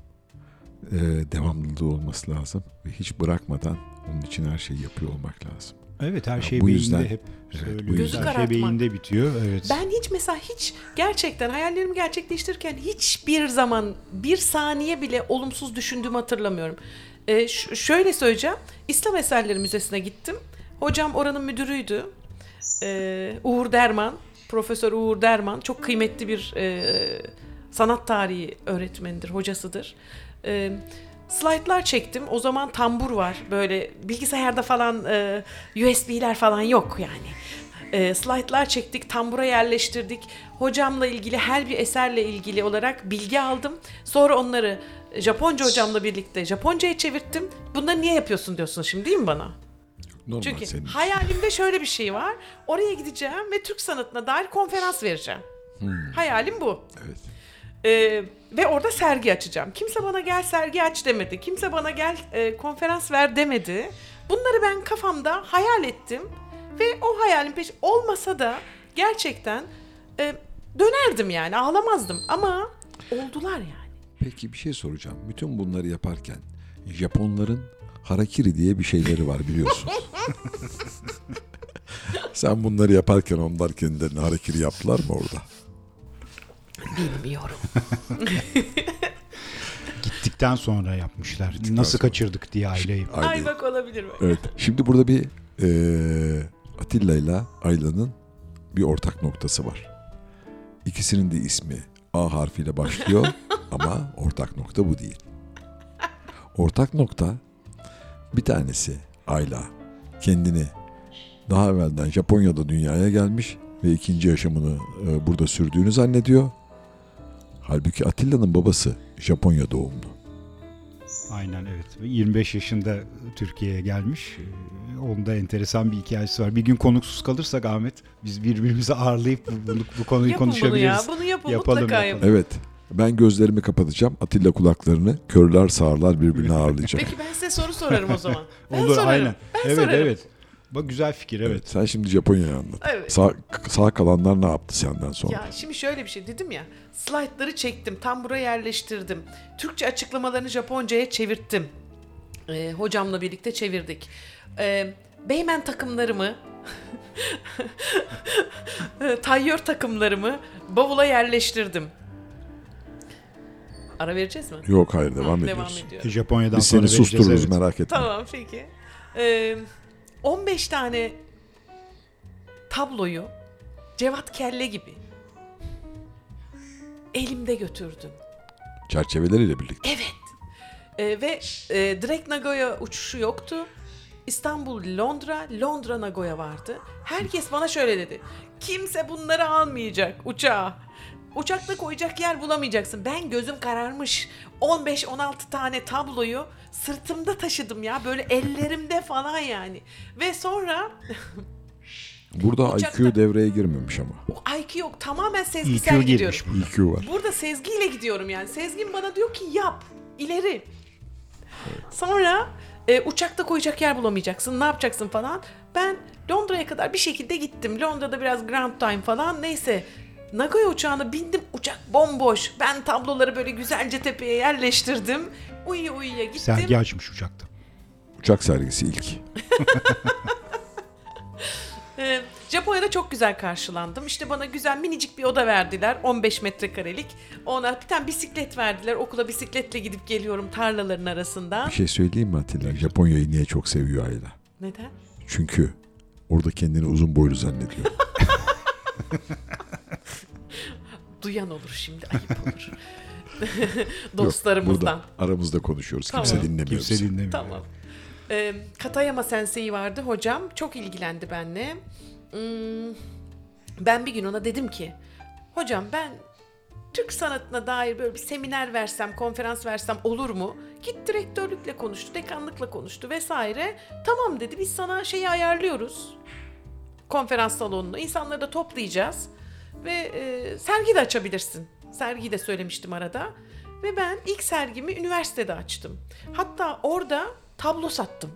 Speaker 3: Ee, devamlılığı olması lazım. Ve hiç bırakmadan onun için her şeyi yapıyor olmak lazım.
Speaker 2: Evet her şey
Speaker 3: bu
Speaker 2: beyinde
Speaker 3: yüzden-
Speaker 2: hep
Speaker 3: evet, bu yüzden-
Speaker 2: Her şey
Speaker 4: karartmak.
Speaker 2: beyinde bitiyor. Evet.
Speaker 4: Ben hiç mesela hiç gerçekten hayallerimi gerçekleştirirken hiçbir zaman bir saniye bile olumsuz düşündüğümü hatırlamıyorum. Ee, ş- şöyle söyleyeceğim. İslam Eserleri Müzesi'ne gittim. Hocam oranın müdürüydü. Ee, Uğur Derman. Profesör Uğur Derman. Çok kıymetli bir e, sanat tarihi öğretmenidir, hocasıdır. Ee, slaytlar çektim. O zaman tambur var. Böyle bilgisayarda falan e, USB'ler falan yok yani. E, slaytlar çektik, tambura yerleştirdik. Hocamla ilgili her bir eserle ilgili olarak bilgi aldım. Sonra onları Japonca hocamla birlikte Japonca'ya çevirttim. Bunları niye yapıyorsun diyorsun şimdi değil mi bana?
Speaker 3: Normal
Speaker 4: Çünkü
Speaker 3: senin
Speaker 4: hayalimde şöyle bir şey var. Oraya gideceğim ve Türk sanatına dair konferans vereceğim. Hayalim bu.
Speaker 3: Evet.
Speaker 4: Ee, ve orada sergi açacağım. Kimse bana gel sergi aç demedi. Kimse bana gel e, konferans ver demedi. Bunları ben kafamda hayal ettim ve o hayalin peş olmasa da gerçekten e, dönerdim yani ağlamazdım ama oldular yani.
Speaker 3: Peki bir şey soracağım. Bütün bunları yaparken Japonların harakiri diye bir şeyleri var biliyorsun. Sen bunları yaparken onlar kendilerine harakiri yaptılar mı orada?
Speaker 4: Bilmiyorum.
Speaker 2: Gittikten sonra yapmışlar.
Speaker 3: Gittikten
Speaker 2: Nasıl
Speaker 3: sonra.
Speaker 2: kaçırdık diye aileyi.
Speaker 3: Aynen.
Speaker 4: Ay bak olabilir mi?
Speaker 3: Evet. Şimdi burada bir eee Atilla ile Ayla'nın bir ortak noktası var. İkisinin de ismi A harfiyle başlıyor ama ortak nokta bu değil. Ortak nokta bir tanesi Ayla kendini daha evvelden Japonya'da dünyaya gelmiş ve ikinci yaşamını e, burada sürdüğünü zannediyor. Halbuki Atilla'nın babası Japonya doğumlu.
Speaker 2: Aynen evet. 25 yaşında Türkiye'ye gelmiş. Ee, Onda enteresan bir hikayesi var. Bir gün konuksuz kalırsak Ahmet biz birbirimizi ağırlayıp bu, bu, bu konuyu
Speaker 4: Yapın bunu ya.
Speaker 2: konuşabiliriz.
Speaker 4: Bunu yapın
Speaker 2: Yapalım,
Speaker 4: mutlaka
Speaker 2: yapalım.
Speaker 4: yapın.
Speaker 3: Evet. Ben gözlerimi kapatacağım. Atilla kulaklarını körler sağırlar birbirine ağırlayacak.
Speaker 4: Peki ben size soru sorarım o zaman. Ben
Speaker 2: Olur
Speaker 4: sorarım.
Speaker 2: aynen.
Speaker 4: Ben
Speaker 2: evet
Speaker 4: sorarım.
Speaker 2: evet. Bak güzel fikir evet.
Speaker 3: Evet. Sen şimdi Japonya'yı anlat.
Speaker 4: Evet.
Speaker 3: Sağ, sağ kalanlar ne yaptı senden sonra?
Speaker 4: Ya şimdi şöyle bir şey dedim ya. Slaytları çektim. Tam buraya yerleştirdim. Türkçe açıklamalarını Japonca'ya çevirttim. Ee, hocamla birlikte çevirdik. Ee, Beymen takımlarımı e, tayyör takımlarımı bavula yerleştirdim. Ara vereceğiz mi?
Speaker 3: Yok hayır devam
Speaker 4: Hı,
Speaker 3: ediyoruz.
Speaker 4: Devam ediyorum.
Speaker 2: Japonya'dan
Speaker 3: Biz
Speaker 2: sonra
Speaker 3: seni
Speaker 2: vereceğiz,
Speaker 3: sustururuz
Speaker 2: evet.
Speaker 3: merak etme.
Speaker 4: Tamam peki. Ee, 15 tane tabloyu Cevat Kelle gibi elimde götürdüm.
Speaker 3: Çerçeveleriyle birlikte.
Speaker 4: Evet. Ee, ve e, direkt Nagoya uçuşu yoktu. İstanbul, Londra, Londra, Nagoya vardı. Herkes bana şöyle dedi. Kimse bunları almayacak uçağa. Uçakta koyacak yer bulamayacaksın. Ben gözüm kararmış. 15-16 tane tabloyu sırtımda taşıdım ya. Böyle ellerimde falan yani. Ve sonra
Speaker 3: Burada
Speaker 4: Uçakta-
Speaker 3: IQ devreye girmemiş ama.
Speaker 4: o IQ yok. Tamamen sezgisel
Speaker 2: EQ
Speaker 4: gidiyorum.
Speaker 2: burada.
Speaker 3: IQ var.
Speaker 4: Burada sezgiyle gidiyorum yani. Sezgin bana diyor ki yap, ileri. Sonra e, uçakta koyacak yer bulamayacaksın, ne yapacaksın falan. Ben Londra'ya kadar bir şekilde gittim. Londra'da biraz ground time falan neyse. Nagoya uçağına bindim, uçak bomboş. Ben tabloları böyle güzelce tepeye yerleştirdim. Uyuya uyuya gittim.
Speaker 2: Sergi açmış uçakta.
Speaker 3: Uçak sergisi ilk.
Speaker 4: Ee, Japonya'da çok güzel karşılandım. İşte bana güzel minicik bir oda verdiler. 15 metrekarelik. Ona bir tane bisiklet verdiler. Okula bisikletle gidip geliyorum tarlaların arasından.
Speaker 3: Bir şey söyleyeyim mi Atilla? Japonya'yı niye çok seviyor Ayla?
Speaker 4: Neden?
Speaker 3: Çünkü orada kendini uzun boylu zannediyor.
Speaker 4: Duyan olur şimdi ayıp olur.
Speaker 3: Yok,
Speaker 4: Dostlarımızdan.
Speaker 3: burada aramızda konuşuyoruz.
Speaker 4: Tamam.
Speaker 3: Kimse dinlemiyor.
Speaker 2: Kimse dinlemiyor.
Speaker 4: Tamam. Ee, Katayama Sensei vardı hocam. Çok ilgilendi benimle. Hmm, ben bir gün ona dedim ki hocam ben Türk sanatına dair böyle bir seminer versem, konferans versem olur mu? Git direktörlükle konuştu, dekanlıkla konuştu vesaire. Tamam dedi biz sana şeyi ayarlıyoruz. Konferans salonunu. İnsanları da toplayacağız. Ve e, sergi de açabilirsin. Sergiyi de söylemiştim arada. Ve ben ilk sergimi üniversitede açtım. Hatta orada tablo sattım.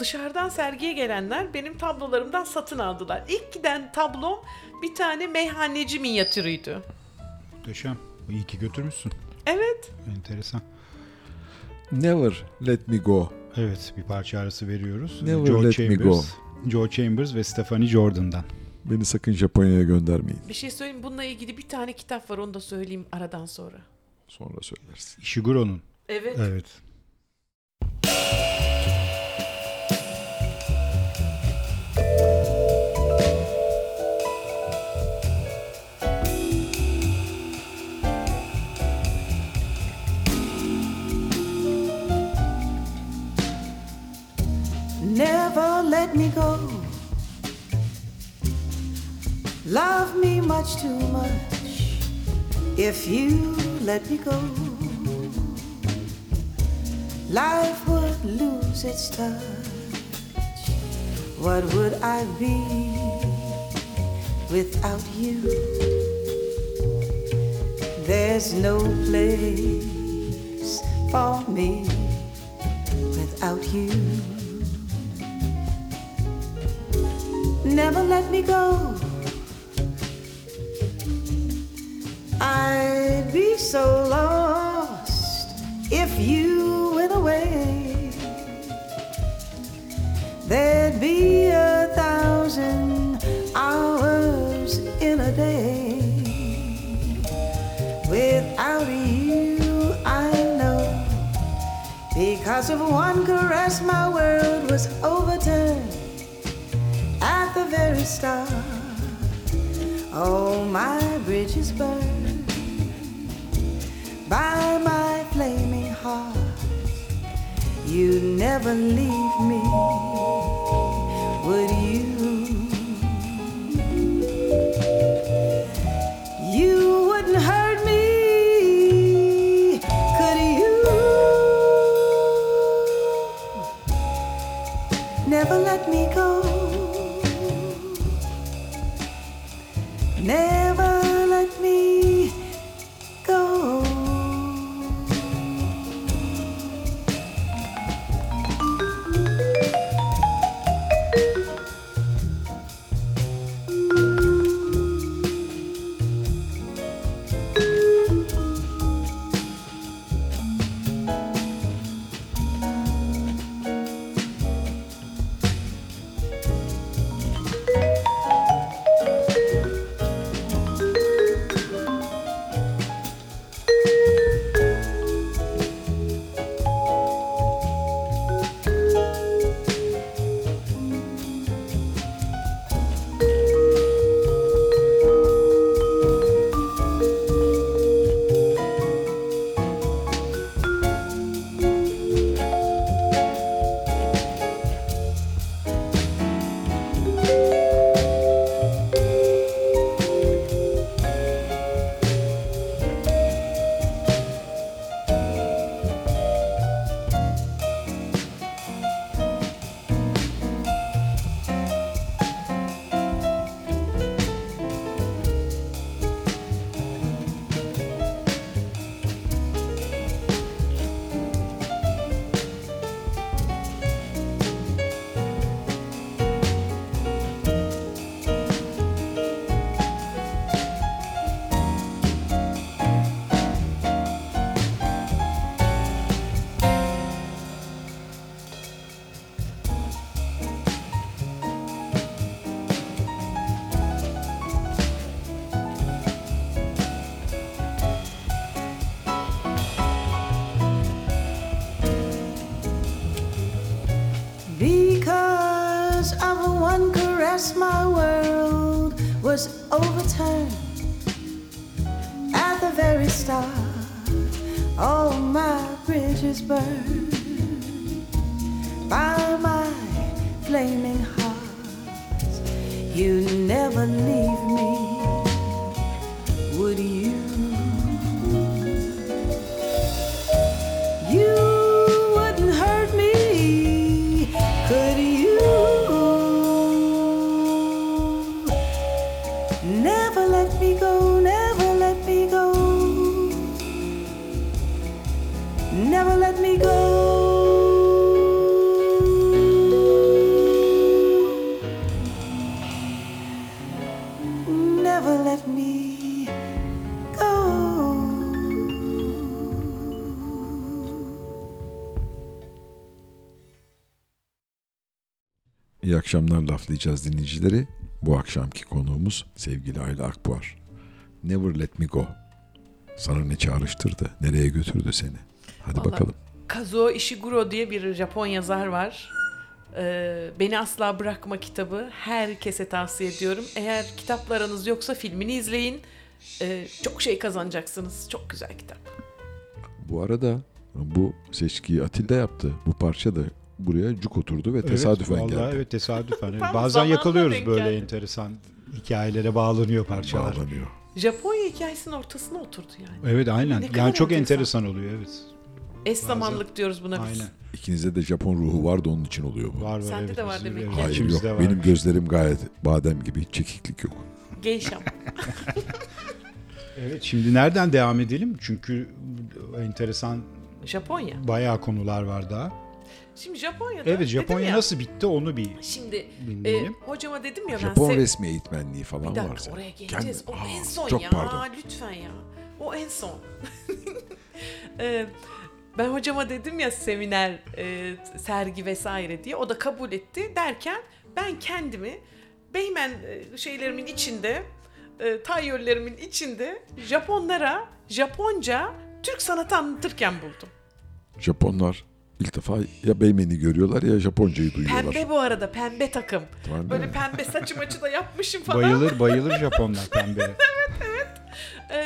Speaker 4: Dışarıdan sergiye gelenler benim tablolarımdan satın aldılar. İlk giden tablom bir tane meyhaneci minyatürüydü.
Speaker 2: Muhteşem. İyi ki götürmüşsün.
Speaker 4: Evet.
Speaker 2: Enteresan.
Speaker 3: Never let me go.
Speaker 2: Evet bir parça arası veriyoruz.
Speaker 3: Never
Speaker 2: Joe
Speaker 3: let me
Speaker 2: Chambers,
Speaker 3: go.
Speaker 2: Joe Chambers ve Stephanie Jordan'dan.
Speaker 3: Beni sakın Japonya'ya göndermeyin.
Speaker 4: Bir şey söyleyeyim bununla ilgili bir tane kitap var onu da söyleyeyim aradan sonra.
Speaker 3: Sonra söylersin.
Speaker 2: Ishiguro'nun.
Speaker 4: Evet.
Speaker 2: Evet.
Speaker 6: Never let me go. Love me much too much if you let me go. Life would lose its touch. What would I be without you? There's no place for me without you. Never let me go. So lost if you went away. There'd be a thousand hours in a day. Without you, I know. Because of one caress, my world was overturned at the very start. Oh, my bridges burned by my flaming heart. You'd never leave me, would you? You wouldn't hurt me, could you? Never let me go.
Speaker 3: Akşamlar laflayacağız dinleyicileri. Bu akşamki konuğumuz sevgili Ayla Akbuar. Never Let Me Go. Sana ne çağrıştırdı? Nereye götürdü seni? Hadi
Speaker 4: Vallahi
Speaker 3: bakalım.
Speaker 4: Kazuo Ishiguro diye bir Japon yazar var. Ee, Beni Asla Bırakma kitabı herkese tavsiye ediyorum. Eğer kitaplarınız yoksa filmini izleyin. Ee, çok şey kazanacaksınız. Çok güzel kitap.
Speaker 3: Bu arada bu seçkiyi Atilla yaptı. Bu parça da buraya cuk oturdu ve tesadüfen
Speaker 2: evet,
Speaker 3: geldi.
Speaker 2: vallahi Evet tesadüfen. Evet. Bazen yakalıyoruz böyle
Speaker 4: geldi.
Speaker 2: enteresan hikayelere bağlanıyor parçalar.
Speaker 3: Bağlanıyor.
Speaker 4: Japonya hikayesinin ortasına oturdu yani.
Speaker 2: Evet aynen.
Speaker 4: Ne
Speaker 2: Yani çok
Speaker 4: enteresan.
Speaker 2: enteresan oluyor evet.
Speaker 4: Es zamanlık diyoruz buna biz.
Speaker 2: Aynen.
Speaker 3: İkinizde de Japon ruhu vardı onun için oluyor bu.
Speaker 2: Var var.
Speaker 4: Sende
Speaker 2: evet,
Speaker 4: de var demek ki.
Speaker 3: Hayır yok.
Speaker 2: var.
Speaker 3: Benim gözlerim gayet badem gibi. Hiç Çekiklik yok.
Speaker 4: Geisham.
Speaker 2: Evet şimdi nereden devam edelim? Çünkü enteresan
Speaker 4: Japonya.
Speaker 2: bayağı konular var daha.
Speaker 4: Şimdi Japonya'da
Speaker 2: Evet Japonya
Speaker 4: ya,
Speaker 2: nasıl bitti onu bir
Speaker 4: Şimdi e, hocama dedim ya ben
Speaker 3: Japon resmi eğitmenliği falan
Speaker 4: Bir dakika
Speaker 3: var. senin.
Speaker 4: oraya geleceğiz.
Speaker 3: Kendi-
Speaker 4: O
Speaker 3: Aa,
Speaker 4: en son
Speaker 3: çok
Speaker 4: ya.
Speaker 3: pardon.
Speaker 4: Lütfen ya. O en son. Ee, ben hocama dedim ya seminer, e, sergi vesaire diye. O da kabul etti. Derken ben kendimi Beymen e, şeylerimin içinde, e, tayyörlerimin içinde Japonlara Japonca Türk sanatı anlatırken buldum.
Speaker 3: Japonlar ilk defa ya Beymen'i görüyorlar ya Japoncayı duyuyorlar.
Speaker 4: Pembe bu arada, pembe takım.
Speaker 3: Tamam
Speaker 4: Böyle pembe saçı maçı da yapmışım falan.
Speaker 2: bayılır bayılır Japonlar pembeye.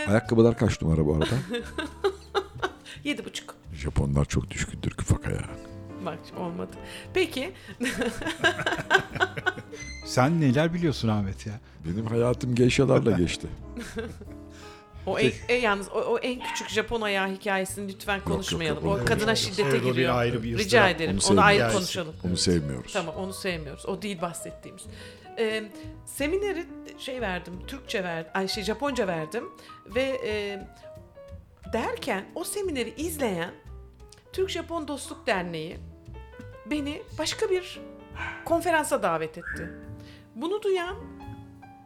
Speaker 3: Ayakkabılar kaç numara bu arada?
Speaker 4: Yedi buçuk.
Speaker 3: Japonlar çok düşkündür küfakaya.
Speaker 4: Bak olmadı. Peki
Speaker 2: Sen neler biliyorsun Ahmet ya?
Speaker 3: Benim hayatım geyşalarla geçti.
Speaker 4: O en, e, yalnız o, o en küçük Japon ayağı hikayesini lütfen
Speaker 3: yok,
Speaker 4: konuşmayalım.
Speaker 3: yok,
Speaker 4: o
Speaker 3: onu
Speaker 4: kadına
Speaker 3: konuşmayalım.
Speaker 4: şiddete
Speaker 2: Evet, o bir
Speaker 4: giriyor.
Speaker 2: ayrı bir
Speaker 4: Rica
Speaker 2: ıstırap.
Speaker 4: ederim.
Speaker 3: Onu
Speaker 4: Onu, ayrı konuşalım.
Speaker 3: Onu sevmiyoruz.
Speaker 4: Tamam onu sevmiyoruz. O değil bahsettiğimiz. Ee, semineri şey verdim. Türkçe verdim. Ay şey Japonca verdim. Ve e, derken o semineri izleyen Türk-Japon Dostluk Derneği beni başka bir konferansa davet etti. Bunu duyan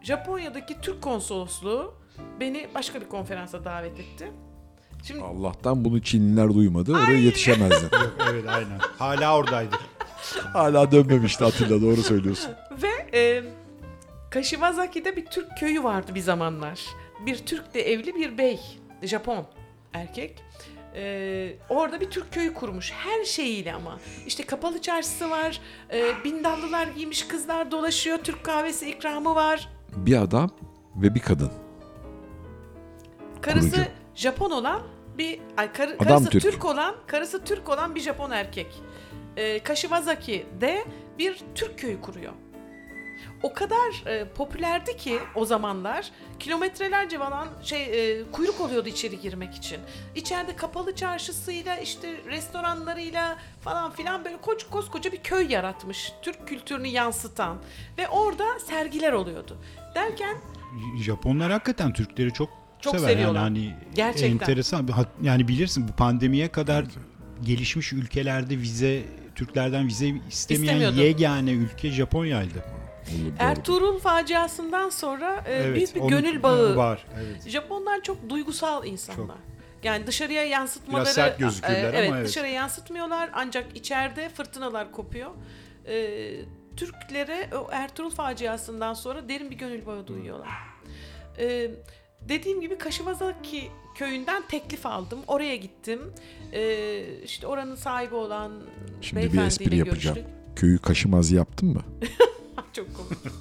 Speaker 4: Japonya'daki Türk konsolosluğu beni başka bir konferansa davet etti. Şimdi
Speaker 3: Allah'tan bunu Çinliler duymadı. Oraya yetişemezdin.
Speaker 2: evet aynen. Hala oradaydı.
Speaker 3: Hala dönmemişti Atilla doğru söylüyorsun.
Speaker 4: Ve e, Kashiwazaki'de bir Türk köyü vardı bir zamanlar. Bir Türk'le evli bir bey, Japon erkek. E, orada bir Türk köyü kurmuş her şeyiyle ama. İşte kapalı çarşısı var, e, bindallılar giymiş kızlar dolaşıyor, Türk kahvesi ikramı var.
Speaker 3: Bir adam ve bir kadın.
Speaker 4: Karısı
Speaker 3: Kurucu.
Speaker 4: Japon olan bir ay karı,
Speaker 3: Adam
Speaker 4: karısı
Speaker 3: Türk.
Speaker 4: Türk. olan, karısı Türk olan bir Japon erkek. Ee, Kashiwazaki'de bir Türk köyü kuruyor. O kadar e, popülerdi ki o zamanlar kilometrelerce falan şey e, kuyruk oluyordu içeri girmek için. İçeride kapalı çarşısıyla işte restoranlarıyla falan filan böyle koç koskoca bir köy yaratmış. Türk kültürünü yansıtan ve orada sergiler oluyordu. Derken
Speaker 2: Japonlar hakikaten Türkleri çok,
Speaker 4: Çok
Speaker 2: sever.
Speaker 4: seviyorlar.
Speaker 2: Yani hani
Speaker 4: Gerçekten.
Speaker 2: enteresan. Yani bilirsin bu pandemiye kadar gelişmiş ülkelerde vize Türklerden vize istemeyen yegane ülke Japonya'ydı.
Speaker 4: Ertuğrul faciasından sonra e, büyük bir
Speaker 2: onun
Speaker 4: gönül bağı.
Speaker 2: var. Evet.
Speaker 4: Japonlar çok duygusal insanlar.
Speaker 2: Çok.
Speaker 4: Yani dışarıya yansıtmaları
Speaker 2: Biraz sert gözükürler
Speaker 4: e,
Speaker 2: ama
Speaker 4: evet,
Speaker 2: evet.
Speaker 4: dışarıya yansıtmıyorlar ancak içeride fırtınalar kopuyor. E, Türklere o Ertuğrul faciasından sonra derin bir gönül bağı duyuyorlar. E, dediğim gibi Kashiwazaki köyünden teklif aldım. Oraya gittim. E, işte oranın sahibi olan
Speaker 3: Şimdi bir espri yapacağım.
Speaker 4: görüştük.
Speaker 3: Köyü kaşımaz yaptın mı?
Speaker 4: Çok komik.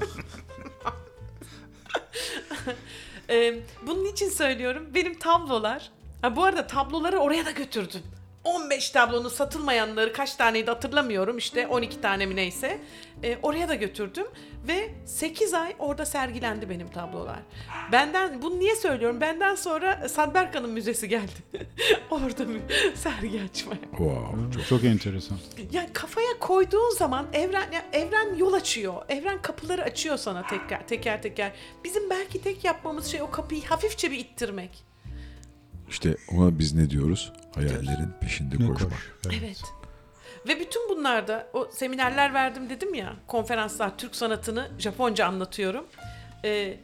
Speaker 4: Ee, bunun için söylüyorum. Benim tablolar. Ha, bu arada tabloları oraya da götürdüm. 15 tablonun satılmayanları kaç taneydi hatırlamıyorum. İşte 12 tane mi neyse. Ee, oraya da götürdüm. Ve 8 ay orada sergilendi benim tablolar. Benden, bunu niye söylüyorum? Benden sonra Sadberkan'ın müzesi geldi. orada bir sergi açmaya.
Speaker 3: Wow.
Speaker 2: Çok, çok enteresan.
Speaker 4: Yani kafaya koyduğun zaman evren ya evren yol açıyor. Evren kapıları açıyor sana teker teker teker. Bizim belki tek yapmamız şey o kapıyı hafifçe bir ittirmek.
Speaker 3: İşte ona biz ne diyoruz? Hayallerin peşinde
Speaker 2: Ne
Speaker 3: koşmak.
Speaker 2: koş.
Speaker 4: Evet. Ve bütün bunlarda o seminerler verdim dedim ya. Konferanslar Türk sanatını Japonca anlatıyorum. Ee,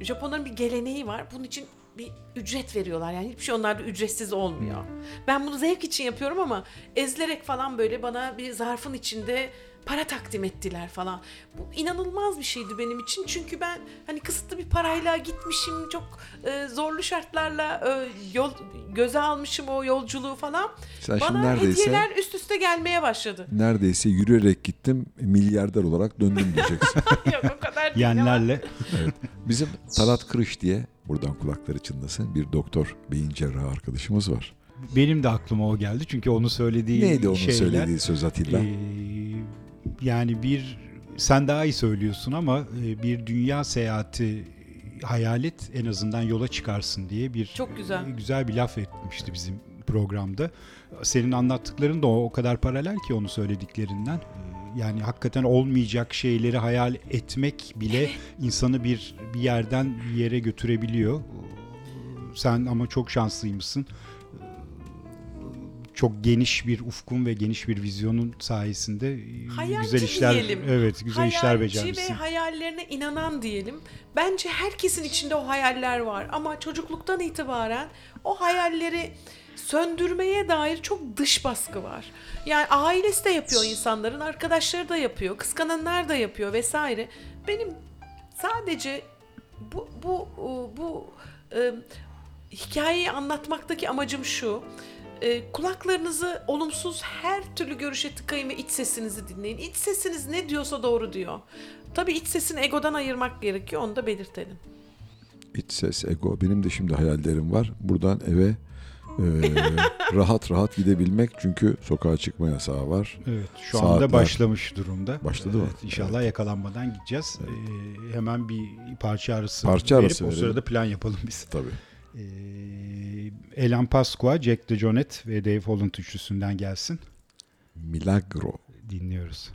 Speaker 4: Japonların bir geleneği var. Bunun için bir ücret veriyorlar. Yani hiçbir şey onlarda ücretsiz olmuyor. Ben bunu zevk için yapıyorum ama ezilerek falan böyle bana bir zarfın içinde para takdim ettiler falan. Bu inanılmaz bir şeydi benim için. Çünkü ben hani kısıtlı bir parayla gitmişim. Çok e, zorlu şartlarla e, yol göze almışım o yolculuğu falan.
Speaker 3: Sen
Speaker 4: Bana
Speaker 3: neredeyse
Speaker 4: hediyeler üst üste gelmeye başladı.
Speaker 3: neredeyse yürüyerek gittim milyarder olarak döndüm diyeceksin.
Speaker 4: Yok o kadar değil.
Speaker 2: Yenlerle
Speaker 3: Bizim Talat Kırış diye buradan kulakları çınlasın bir doktor beyin cerrahı arkadaşımız var.
Speaker 2: benim de aklıma o geldi. Çünkü onu söylediği
Speaker 3: Neydi onun
Speaker 2: şeyler,
Speaker 3: söylediği söz Atilla?
Speaker 2: Ee, yani bir sen daha iyi söylüyorsun ama e, bir dünya seyahati hayal et en azından yola çıkarsın diye bir
Speaker 4: Çok güzel.
Speaker 2: e, güzel bir laf etmişti bizim programda. Senin anlattıkların da o, o kadar paralel ki onu söylediklerinden. Ee, Yani hakikaten olmayacak şeyleri hayal etmek bile insanı bir bir yerden bir yere götürebiliyor. Sen ama çok şanslıymışsın. Çok geniş bir ufkun ve geniş bir vizyonun sayesinde e,
Speaker 4: Hayalci
Speaker 2: güzel işler
Speaker 4: diyelim.
Speaker 2: evet güzel işler
Speaker 4: Hayalci
Speaker 2: becermişsin.
Speaker 4: ve hayallerine inanan diyelim. Bence herkesin içinde o hayaller var ama çocukluktan itibaren o hayalleri söndürmeye dair çok dış baskı var. Yani ailesi de yapıyor insanların, arkadaşları da yapıyor, kıskananlar da yapıyor vesaire. Benim sadece bu bu bu e, hikayeyi anlatmaktaki amacım şu. E, kulaklarınızı olumsuz her türlü görüşe tıkayın ve iç sesinizi dinleyin. İç sesiniz ne diyorsa doğru diyor. Tabii iç sesini egodan ayırmak gerekiyor. Onu da belirtelim.
Speaker 3: İç ses, ego. Benim de şimdi hayallerim var. Buradan eve e, rahat rahat gidebilmek. Çünkü sokağa çıkma yasağı var.
Speaker 2: Evet, şu
Speaker 3: Saatler.
Speaker 2: anda başlamış durumda.
Speaker 3: Başladı mı?
Speaker 2: Evet, İnşallah yakalanmadan gideceğiz. Ee, hemen bir parça arası
Speaker 3: Parça
Speaker 2: verip
Speaker 3: arası
Speaker 2: o
Speaker 3: verelim.
Speaker 2: sırada plan yapalım biz.
Speaker 3: Tabii.
Speaker 2: Ee, Elan Pasqua, Jack DeJohnette ve Dave Holland üçlüsünden gelsin.
Speaker 3: Milagro.
Speaker 2: Dinliyoruz.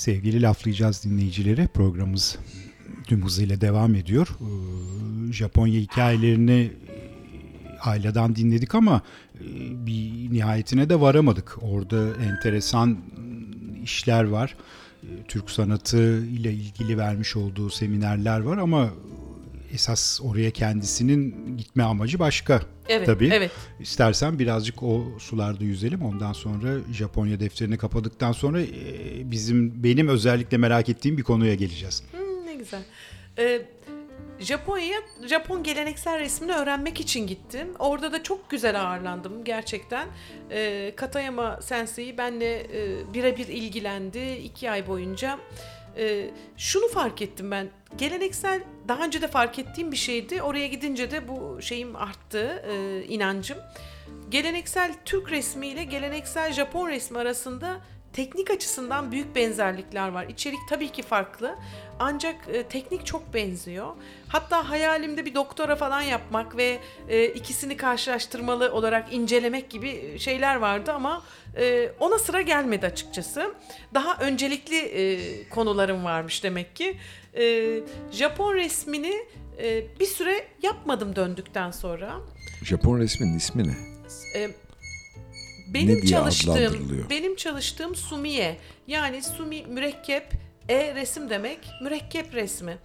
Speaker 2: Sevgili laflayacağız dinleyicileri programımız tüm hızıyla devam ediyor. Ee, Japonya hikayelerini e, aileden dinledik ama e, bir nihayetine de varamadık. Orada enteresan işler var. E, Türk sanatı ile ilgili vermiş olduğu seminerler var ama esas oraya kendisinin gitme amacı başka.
Speaker 4: Evet,
Speaker 2: Tabii.
Speaker 4: evet.
Speaker 2: İstersen birazcık o sularda yüzelim. Ondan sonra Japonya defterini kapadıktan sonra e, bizim benim özellikle merak ettiğim bir konuya geleceğiz.
Speaker 4: Hmm, ne güzel. Ee, Japonya'ya Japon geleneksel resmini öğrenmek için gittim. Orada da çok güzel ağırlandım gerçekten. Ee, Katayama Sensei benle e, birebir ilgilendi iki ay boyunca. Ee, şunu fark ettim ben. Geleneksel daha önce de fark ettiğim bir şeydi. Oraya gidince de bu şeyim arttı, e, inancım. Geleneksel Türk resmi ile geleneksel Japon resmi arasında teknik açısından büyük benzerlikler var. İçerik tabii ki farklı ancak e, teknik çok benziyor. Hatta hayalimde bir doktora falan yapmak ve e, ikisini karşılaştırmalı olarak incelemek gibi şeyler vardı ama e, ona sıra gelmedi açıkçası. Daha öncelikli e, konularım varmış demek ki. E, Japon resmini e, bir süre yapmadım döndükten sonra.
Speaker 3: Japon resminin ismi ne?
Speaker 4: E, benim
Speaker 3: Ne diye
Speaker 4: çalıştığım benim çalıştığım sumiye yani sumi mürekkep e resim demek mürekkep resmi.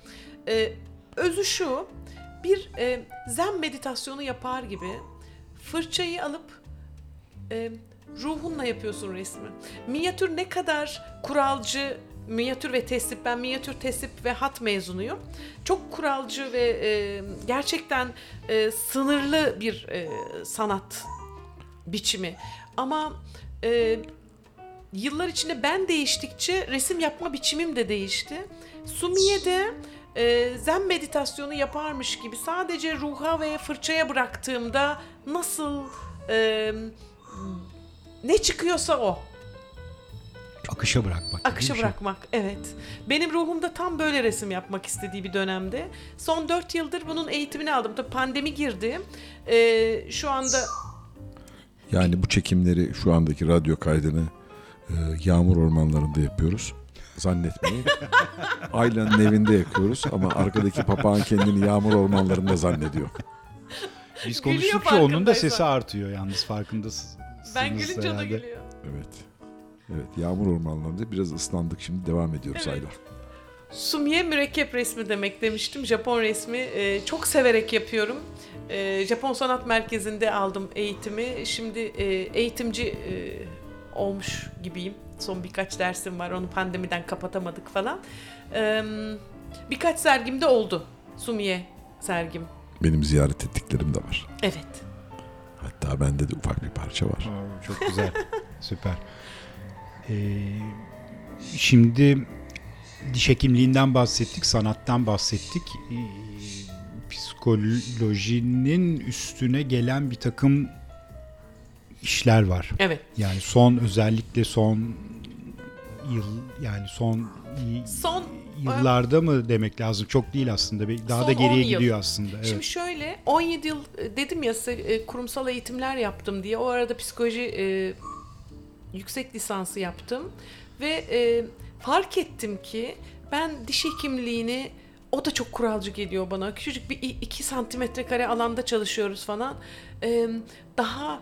Speaker 4: E, özü şu bir e, zen meditasyonu yapar gibi fırçayı alıp e, ruhunla yapıyorsun resmi. Minyatür ne kadar kuralcı minyatür ve tesip ben minyatür tesip ve hat mezunuyum. Çok kuralcı ve e, gerçekten e, sınırlı bir e, sanat biçimi. Ama e, yıllar içinde ben değiştikçe resim yapma biçimim de değişti. Sumiye'de e, zen meditasyonu yaparmış gibi sadece ruha ve fırçaya bıraktığımda nasıl e, ne çıkıyorsa o.
Speaker 2: Akışa bırakmak.
Speaker 4: Akışa
Speaker 2: şey.
Speaker 4: bırakmak, evet. Benim ruhumda tam böyle resim yapmak istediği bir dönemde. Son 4 yıldır bunun eğitimini aldım. Tabii pandemi girdi. E, şu anda
Speaker 3: Yani bu çekimleri şu andaki radyo kaydını e, yağmur ormanlarında yapıyoruz. Zannetmeyin. Ayla'nın evinde yapıyoruz ama arkadaki papağan kendini yağmur ormanlarında zannediyor.
Speaker 2: Biz konuştukça onun da sesi artıyor yalnız farkındasınız.
Speaker 4: ben gülünce o da
Speaker 2: herhalde.
Speaker 4: gülüyor.
Speaker 3: Evet. Evet yağmur ormanlarında biraz ıslandık şimdi devam ediyoruz
Speaker 4: Evet.
Speaker 3: Ayla.
Speaker 4: Sumiye mürekkep resmi demek demiştim. Japon resmi e, çok severek yapıyorum. E, Japon Sanat Merkezi'nde aldım eğitimi. Şimdi e, eğitimci e, olmuş gibiyim. Son birkaç dersim var. Onu pandemiden kapatamadık falan. E, birkaç sergimde oldu. Sumiye sergim.
Speaker 3: Benim ziyaret ettiklerim de var.
Speaker 4: Evet.
Speaker 3: Hatta bende de ufak bir parça var.
Speaker 2: Aa, çok güzel. Süper. Ee, şimdi diş hekimliğinden bahsettik, sanattan bahsettik. Ee, psikolojinin üstüne gelen bir takım işler var.
Speaker 4: Evet.
Speaker 2: Yani son özellikle son yıl yani son
Speaker 4: Son
Speaker 2: yıllarda mı demek lazım? Çok değil aslında. Daha
Speaker 4: Son
Speaker 2: da
Speaker 4: 10
Speaker 2: geriye
Speaker 4: yıl.
Speaker 2: gidiyor aslında. Evet.
Speaker 4: Şimdi şöyle 17 yıl e, dedim ya size e, kurumsal eğitimler yaptım diye. O arada psikoloji e, yüksek lisansı yaptım ve e, fark ettim ki ben diş hekimliğini o da çok kuralcı geliyor bana. Küçücük bir 2 santimetre kare alanda çalışıyoruz falan. E, daha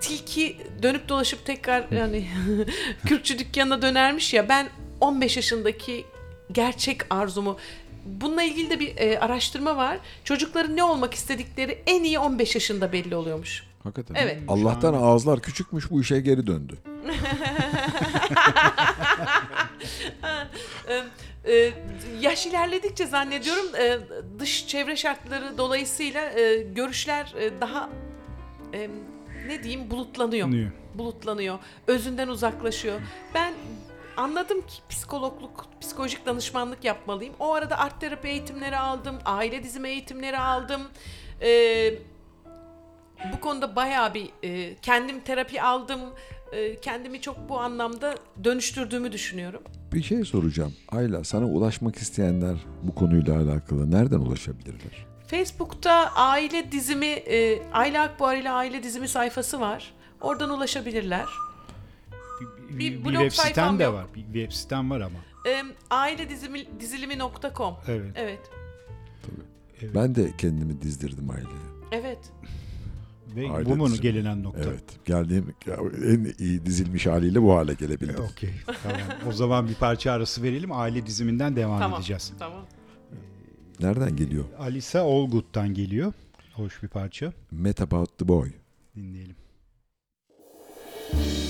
Speaker 4: tilki dönüp dolaşıp tekrar yani kürkçü dükkanına dönermiş ya ben 15 yaşındaki gerçek arzumu bununla ilgili de bir e, araştırma var. Çocukların ne olmak istedikleri en iyi 15 yaşında belli oluyormuş.
Speaker 3: Hakikaten.
Speaker 4: Evet.
Speaker 3: Allah'tan ağızlar küçükmüş bu işe geri döndü.
Speaker 4: E, e, yaş ilerledikçe zannediyorum e, dış çevre şartları dolayısıyla e, görüşler e, daha e, ne diyeyim bulutlanıyor.
Speaker 2: Anlıyor.
Speaker 4: bulutlanıyor. Özünden uzaklaşıyor. Ben anladım ki psikologluk, psikolojik danışmanlık yapmalıyım. O arada art terapi eğitimleri aldım, aile dizimi eğitimleri aldım. Ee, bu konuda bayağı bir e, kendim terapi aldım. E, kendimi çok bu anlamda dönüştürdüğümü düşünüyorum.
Speaker 3: Bir şey soracağım. Ayla sana ulaşmak isteyenler bu konuyla alakalı nereden ulaşabilirler?
Speaker 4: Facebook'ta aile dizimi, e, Ayla Akbuğar ile aile dizimi sayfası var. Oradan ulaşabilirler.
Speaker 2: Bir,
Speaker 4: Bir
Speaker 2: bir
Speaker 4: blog
Speaker 2: web sitem
Speaker 4: sayfam
Speaker 2: de
Speaker 4: yok.
Speaker 2: var. Bir web sitem var ama.
Speaker 4: Ee, aile dizimi, dizilimi.com.
Speaker 2: Evet.
Speaker 4: Evet.
Speaker 3: Ben de kendimi dizdirdim aileye.
Speaker 4: Evet.
Speaker 2: Ve
Speaker 3: Aile
Speaker 2: bu mu gelinen nokta?
Speaker 3: Evet. Geldiğim en iyi dizilmiş haliyle bu hale gelebildim.
Speaker 2: Okey. Tamam. O zaman bir parça arası verelim. Aile diziminden devam
Speaker 4: Tamam.
Speaker 2: edeceğiz.
Speaker 4: Tamam.
Speaker 3: Nereden geliyor?
Speaker 2: Alisa Allgood'dan geliyor. Hoş bir parça.
Speaker 3: Met About the Boy.
Speaker 2: Dinleyelim.
Speaker 5: mad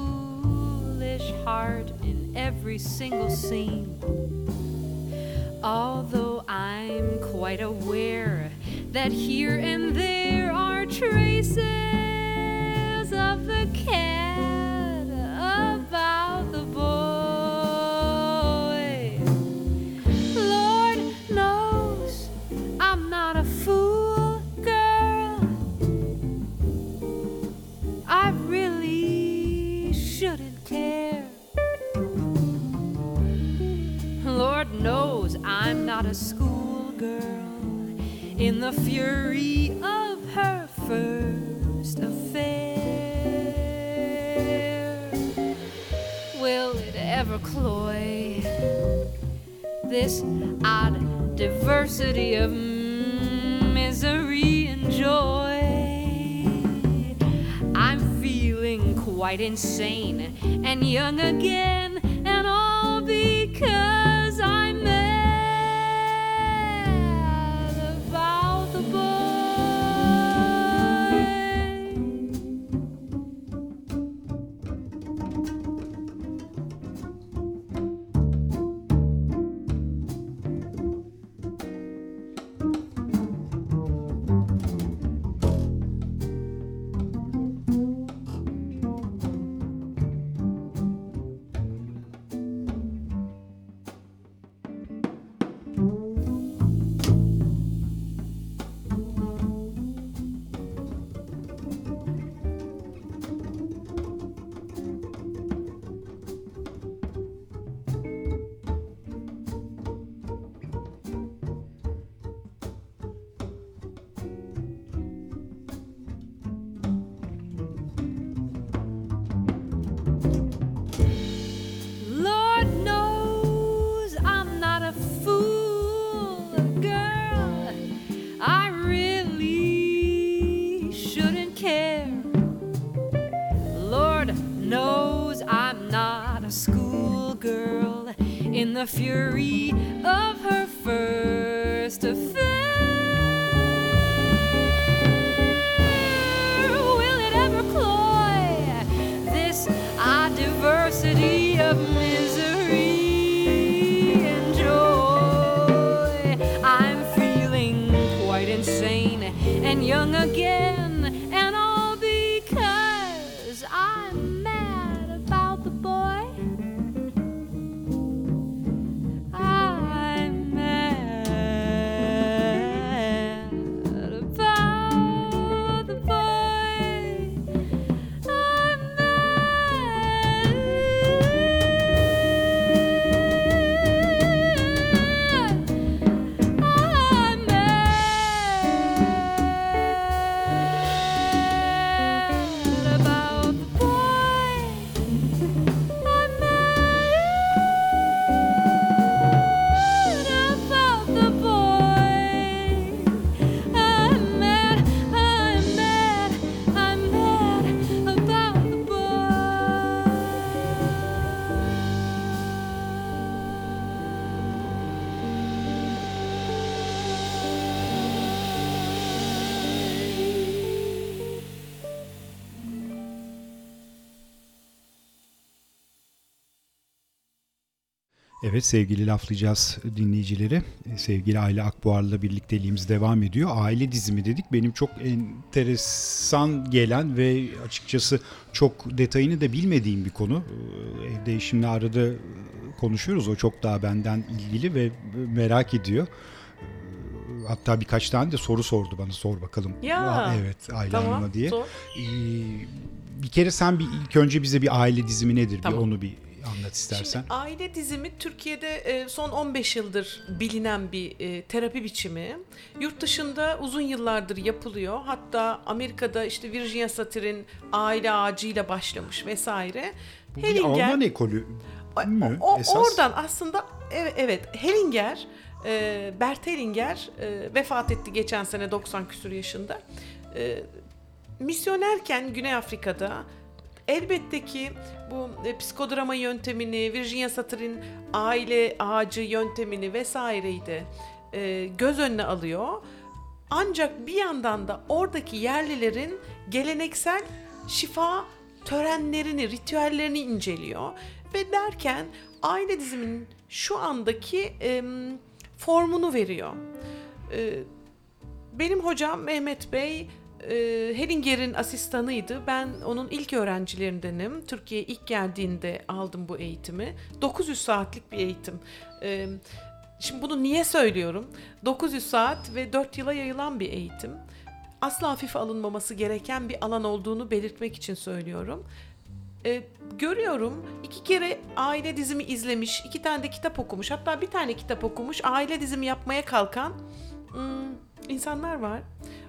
Speaker 5: foolish heart in every single scene. Although I'm quite aware that here and there are traces of the cat not a schoolgirl in the fury of her first affair. Will it ever cloy this odd diversity of misery and joy? I'm feeling quite insane and young again, and all because
Speaker 2: sevgili laflayacağız dinleyicileri. E, Sevgili Aile Akbuar'la birlikteliğimiz devam ediyor. Aile dizimi dedik. Benim çok enteresan gelen ve açıkçası çok detayını da bilmediğim bir konu. Ee, Evde eşimle arada e, konuşuyoruz. O çok daha benden ilgili ve merak ediyor. Ee, Hatta birkaç tane de soru sordu bana sor bakalım.
Speaker 4: Ya,
Speaker 2: evet Aile
Speaker 4: Tamam.
Speaker 2: Hanım'a diye.
Speaker 4: sor.
Speaker 2: Ee, bir kere sen bir ilk önce bize bir aile dizimi nedir?
Speaker 4: Tamam.
Speaker 2: Bir onu bir anlat istersen.
Speaker 4: Şimdi aile dizimi Türkiye'de e, son 15 yıldır bilinen bir e, terapi biçimi. Yurt dışında uzun yıllardır yapılıyor. Hatta Amerika'da işte Virginia Satir'in aile ağacıyla başlamış vesaire.
Speaker 2: Bu bir Alman ekolü mü
Speaker 4: O,
Speaker 2: esas?
Speaker 4: oradan aslında evet, evet Hellinger, e, Bert Hellinger e, vefat etti geçen sene 90 küsur yaşında. E, misyonerken Güney Afrika'da elbette ki bu e, psikodrama yöntemini, Virginia Satir'in aile ağacı yöntemini vesaireyi de e, göz önüne alıyor. Ancak bir yandan da oradaki yerlilerin geleneksel şifa törenlerini, ritüellerini inceliyor ve derken aile diziminin şu andaki em, formunu veriyor. E, benim hocam Mehmet Bey e, Hellinger'in asistanıydı. Ben onun ilk öğrencilerindenim. Türkiye'ye ilk geldiğinde aldım bu eğitimi. 900 saatlik bir eğitim. E, şimdi bunu niye söylüyorum? 900 saat ve 4 yıla yayılan bir eğitim. Asla hafife alınmaması gereken bir alan olduğunu belirtmek için söylüyorum. E, görüyorum iki kere aile dizimi izlemiş, iki tane de kitap okumuş, hatta bir tane kitap okumuş, aile dizimi yapmaya kalkan hmm, insanlar var.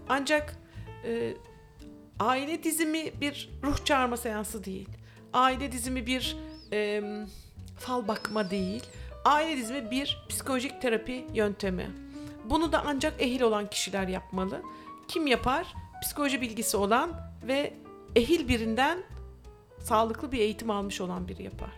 Speaker 4: Ancak e, aile dizimi bir ruh çağırma seansı değil. Aile dizimi bir e, fal bakma değil. Aile dizimi bir psikolojik terapi yöntemi. Bunu da ancak ehil olan kişiler yapmalı. Kim yapar? Psikoloji bilgisi olan ve ehil birinden sağlıklı bir eğitim almış olan biri yapar.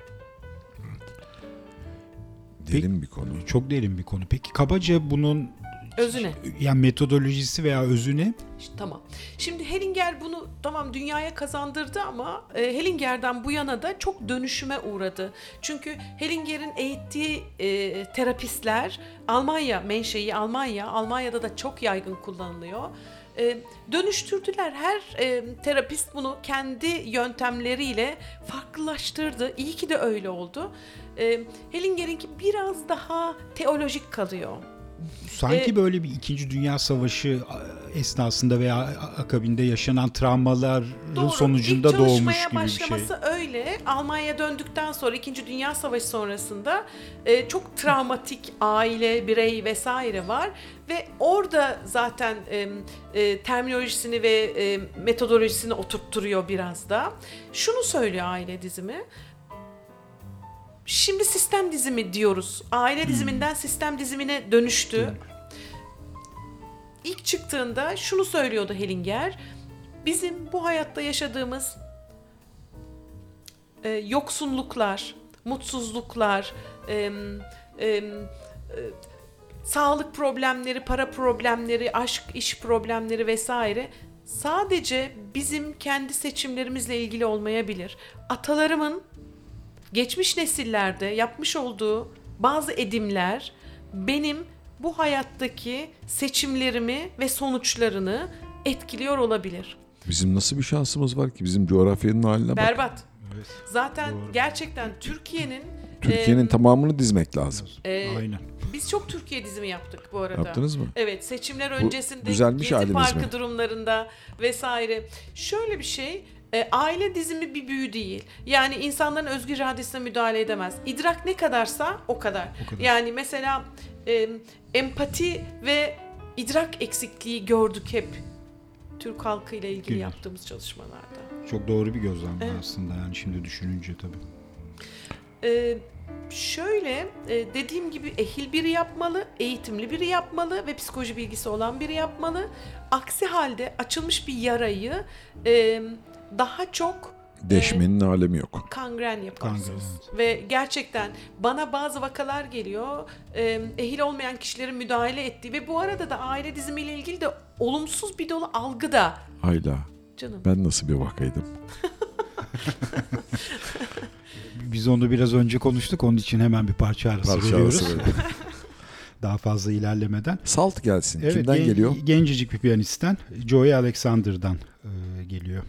Speaker 3: Derin bir konu.
Speaker 2: Çok derin bir konu. Peki kabaca bunun
Speaker 4: Özü ne?
Speaker 2: yani metodolojisi veya özü ne?
Speaker 4: İşte tamam. Şimdi Hellinger bunu tamam dünyaya kazandırdı ama e, Hellinger'den bu yana da çok dönüşüme uğradı. Çünkü Hellinger'in eğittiği e, terapistler Almanya menşei Almanya, Almanya'da da çok yaygın kullanılıyor. E, dönüştürdüler. Her e, terapist bunu kendi yöntemleriyle farklılaştırdı. İyi ki de öyle oldu. E, Hellinger'inki biraz daha teolojik kalıyor.
Speaker 2: Sanki
Speaker 4: E,
Speaker 2: böyle bir İkinci Dünya Savaşı a, esnasında veya akabinde yaşanan travmaların
Speaker 4: Doğru.
Speaker 2: sonucunda
Speaker 4: İlk
Speaker 2: doğmuş gibi bir şey.
Speaker 4: başlaması öyle. Almanya'ya döndükten sonra 2. Dünya Savaşı sonrasında e, çok travmatik aile, birey vesaire var ve orada zaten e, e, terminolojisini ve e, metodolojisini oturtturuyor biraz da. Şunu söylüyor aile dizimi. Şimdi sistem dizimi diyoruz. Aile diziminden sistem dizimine dönüştü. İlk çıktığında şunu söylüyordu Hellinger. Bizim bu hayatta yaşadığımız e, yoksunluklar, mutsuzluklar, em, em, e, sağlık problemleri, para problemleri, aşk, iş problemleri vesaire sadece bizim kendi seçimlerimizle ilgili olmayabilir. Atalarımın geçmiş nesillerde yapmış olduğu bazı edimler benim bu hayattaki seçimlerimi ve sonuçlarını etkiliyor olabilir.
Speaker 3: Bizim nasıl bir şansımız var ki? Bizim coğrafyanın haline bak.
Speaker 4: Berbat.
Speaker 2: Evet.
Speaker 4: Zaten
Speaker 2: Doğru.
Speaker 4: gerçekten Türkiye'nin
Speaker 3: Türkiye'nin
Speaker 4: e,
Speaker 3: tamamını dizmek lazım.
Speaker 4: e,
Speaker 2: Aynen.
Speaker 4: biz çok Türkiye dizimi yaptık bu arada.
Speaker 3: Yaptınız mı?
Speaker 4: Evet seçimler öncesinde
Speaker 3: düzelmiş
Speaker 4: Gezi Parkı
Speaker 3: mi?
Speaker 4: durumlarında vesaire. Şöyle bir şey e, aile dizimi bir büyü değil. Yani insanların özgür iradesine müdahale edemez. İdrak ne kadarsa o kadar.
Speaker 2: O kadar.
Speaker 4: Yani mesela e, empati ve idrak eksikliği gördük hep Türk halkıyla ilgili
Speaker 2: Güzel.
Speaker 4: yaptığımız çalışmalarda.
Speaker 2: Çok doğru bir gözlem
Speaker 4: Evet.
Speaker 2: aslında yani şimdi düşününce tabii.
Speaker 4: Ee, şöyle e, dediğim gibi ehil biri yapmalı, eğitimli biri yapmalı ve psikoloji bilgisi olan biri yapmalı. Aksi halde açılmış bir yarayı e, daha çok
Speaker 3: Deşmenin alemi yok.
Speaker 4: kangren yaparsınız.
Speaker 2: Kangren,
Speaker 4: Ve gerçekten bana bazı vakalar geliyor. e, ehil olmayan kişilerin müdahale ettiği ve bu arada da aile dizimiyle ilgili de olumsuz bir dolu algı da
Speaker 3: Hayla.
Speaker 4: canım.
Speaker 3: Ben nasıl bir vakaydım?
Speaker 2: Biz onu biraz önce konuştuk. Onun için hemen bir parça arası
Speaker 3: Parça
Speaker 2: veriyoruz.
Speaker 3: arası.
Speaker 2: Daha fazla ilerlemeden.
Speaker 3: Salt gelsin.
Speaker 2: Evet,
Speaker 3: Kimden
Speaker 2: gen-
Speaker 3: geliyor?
Speaker 2: Gencecik bir piyanistten. Joey Alexander'dan e, geliyor.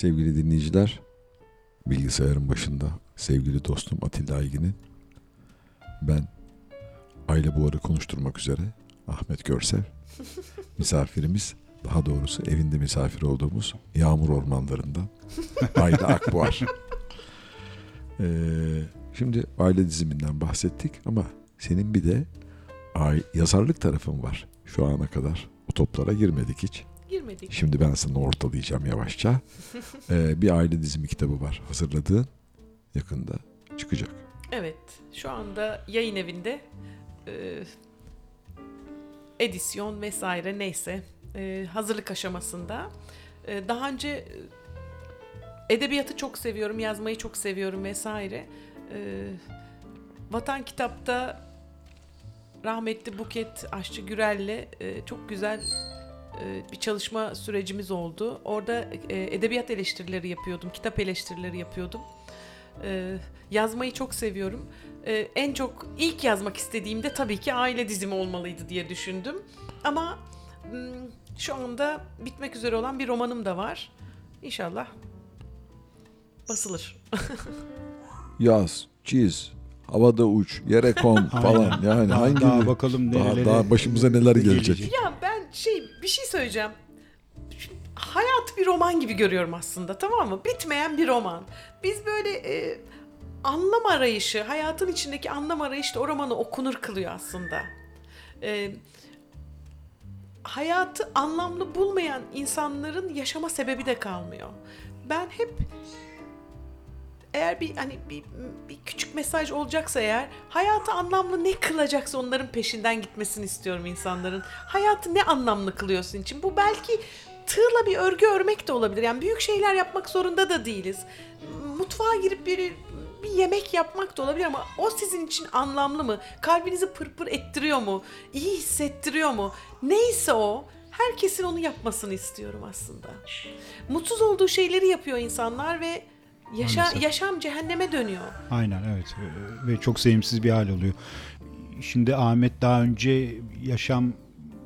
Speaker 3: Sevgili dinleyiciler, bilgisayarın başında sevgili dostum Atilla Aygin'in ben Aile Buharı konuşturmak üzere Ahmet Görsev, misafirimiz, daha doğrusu evinde misafir olduğumuz Yağmur Ormanları'ndan Aile Akbuhar. Ee, şimdi aile diziminden bahsettik ama senin bir de ai- yazarlık tarafın var şu ana kadar. O toplara girmedik hiç.
Speaker 4: Girmedik.
Speaker 3: Şimdi ben sana ortalayacağım yavaşça. Ee, bir aile dizimi kitabı var hazırladığın. Yakında çıkacak.
Speaker 4: Evet, şu anda yayın evinde e, edisyon vesaire neyse e, hazırlık aşamasında. E, daha önce e, edebiyatı çok seviyorum, yazmayı çok seviyorum vesaire. E, Vatan Kitap'ta rahmetli Buket Aşçı Gürel'le e, çok güzel bir çalışma sürecimiz oldu. Orada e, edebiyat eleştirileri yapıyordum, kitap eleştirileri yapıyordum. E, yazmayı çok seviyorum. E, en çok ilk yazmak istediğimde tabii ki aile dizimi olmalıydı diye düşündüm. Ama şu anda bitmek üzere olan bir romanım da var. İnşallah basılır.
Speaker 3: Yaz, çiz, havada uç, yere kon falan. Yani hangi
Speaker 2: daha bakalım
Speaker 3: daha,
Speaker 2: nerelere
Speaker 3: daha başımıza neler gelecek.
Speaker 4: Ya ben şey bir şey söyleyeceğim. Hayatı bir roman gibi görüyorum aslında tamam mı? Bitmeyen bir roman. Biz böyle e, anlam arayışı, hayatın içindeki anlam arayışı da o romanı okunur kılıyor aslında. E, hayatı anlamlı bulmayan insanların yaşama sebebi de kalmıyor. Ben hep eğer bir hani bir, bir küçük mesaj olacaksa eğer hayatı anlamlı ne kılacaksa onların peşinden gitmesini istiyorum insanların. Hayatı ne anlamlı kılıyorsun için? Bu belki tığla bir örgü örmek de olabilir. Yani büyük şeyler yapmak zorunda da değiliz. Mutfağa girip bir bir yemek yapmak da olabilir ama o sizin için anlamlı mı? Kalbinizi pırpır ettiriyor mu? İyi hissettiriyor mu? Neyse o herkesin onu yapmasını istiyorum aslında. Mutsuz olduğu şeyleri yapıyor insanlar ve yaşa,
Speaker 2: Maalesef.
Speaker 4: yaşam cehenneme dönüyor.
Speaker 2: Aynen evet Ee, ve çok sevimsiz bir hal oluyor. Şimdi Ahmet daha önce yaşam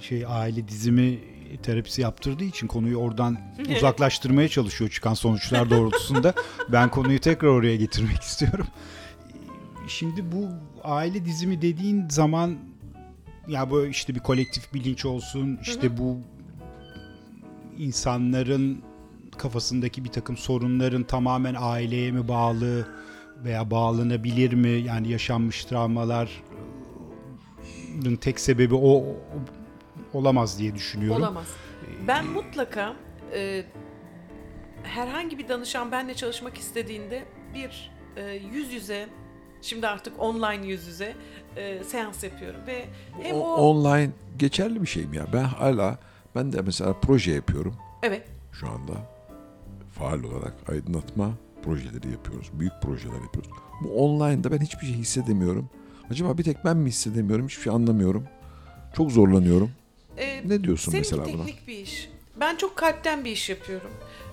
Speaker 2: şey aile dizimi terapisi yaptırdığı için konuyu oradan uzaklaştırmaya çalışıyor çıkan sonuçlar doğrultusunda. ben konuyu tekrar oraya getirmek istiyorum. Şimdi bu aile dizimi dediğin zaman ya bu işte bir kolektif bilinç olsun işte bu insanların kafasındaki bir takım sorunların tamamen aileye mi bağlı veya bağlanabilir mi? Yani yaşanmış travmaların tek sebebi o, o- olamaz diye düşünüyorum.
Speaker 4: Olamaz. Ben mutlaka e, herhangi bir danışan benimle çalışmak istediğinde bir e, yüz yüze şimdi artık online yüz yüze e, seans yapıyorum ve hem
Speaker 3: O-
Speaker 4: o,
Speaker 3: online geçerli bir şey mi ya? Ben hala ben de mesela proje yapıyorum
Speaker 4: evet
Speaker 3: şu anda. Faal olarak aydınlatma projeleri yapıyoruz. Büyük projeler yapıyoruz. Bu online'da ben hiçbir şey hissedemiyorum. Acaba bir tek ben mi hissedemiyorum? Hiçbir şey anlamıyorum. Çok zorlanıyorum.
Speaker 4: e,
Speaker 3: Ne diyorsun
Speaker 4: Seninki
Speaker 3: mesela buna?
Speaker 4: teknik bir iş. Ben çok kalpten bir iş yapıyorum.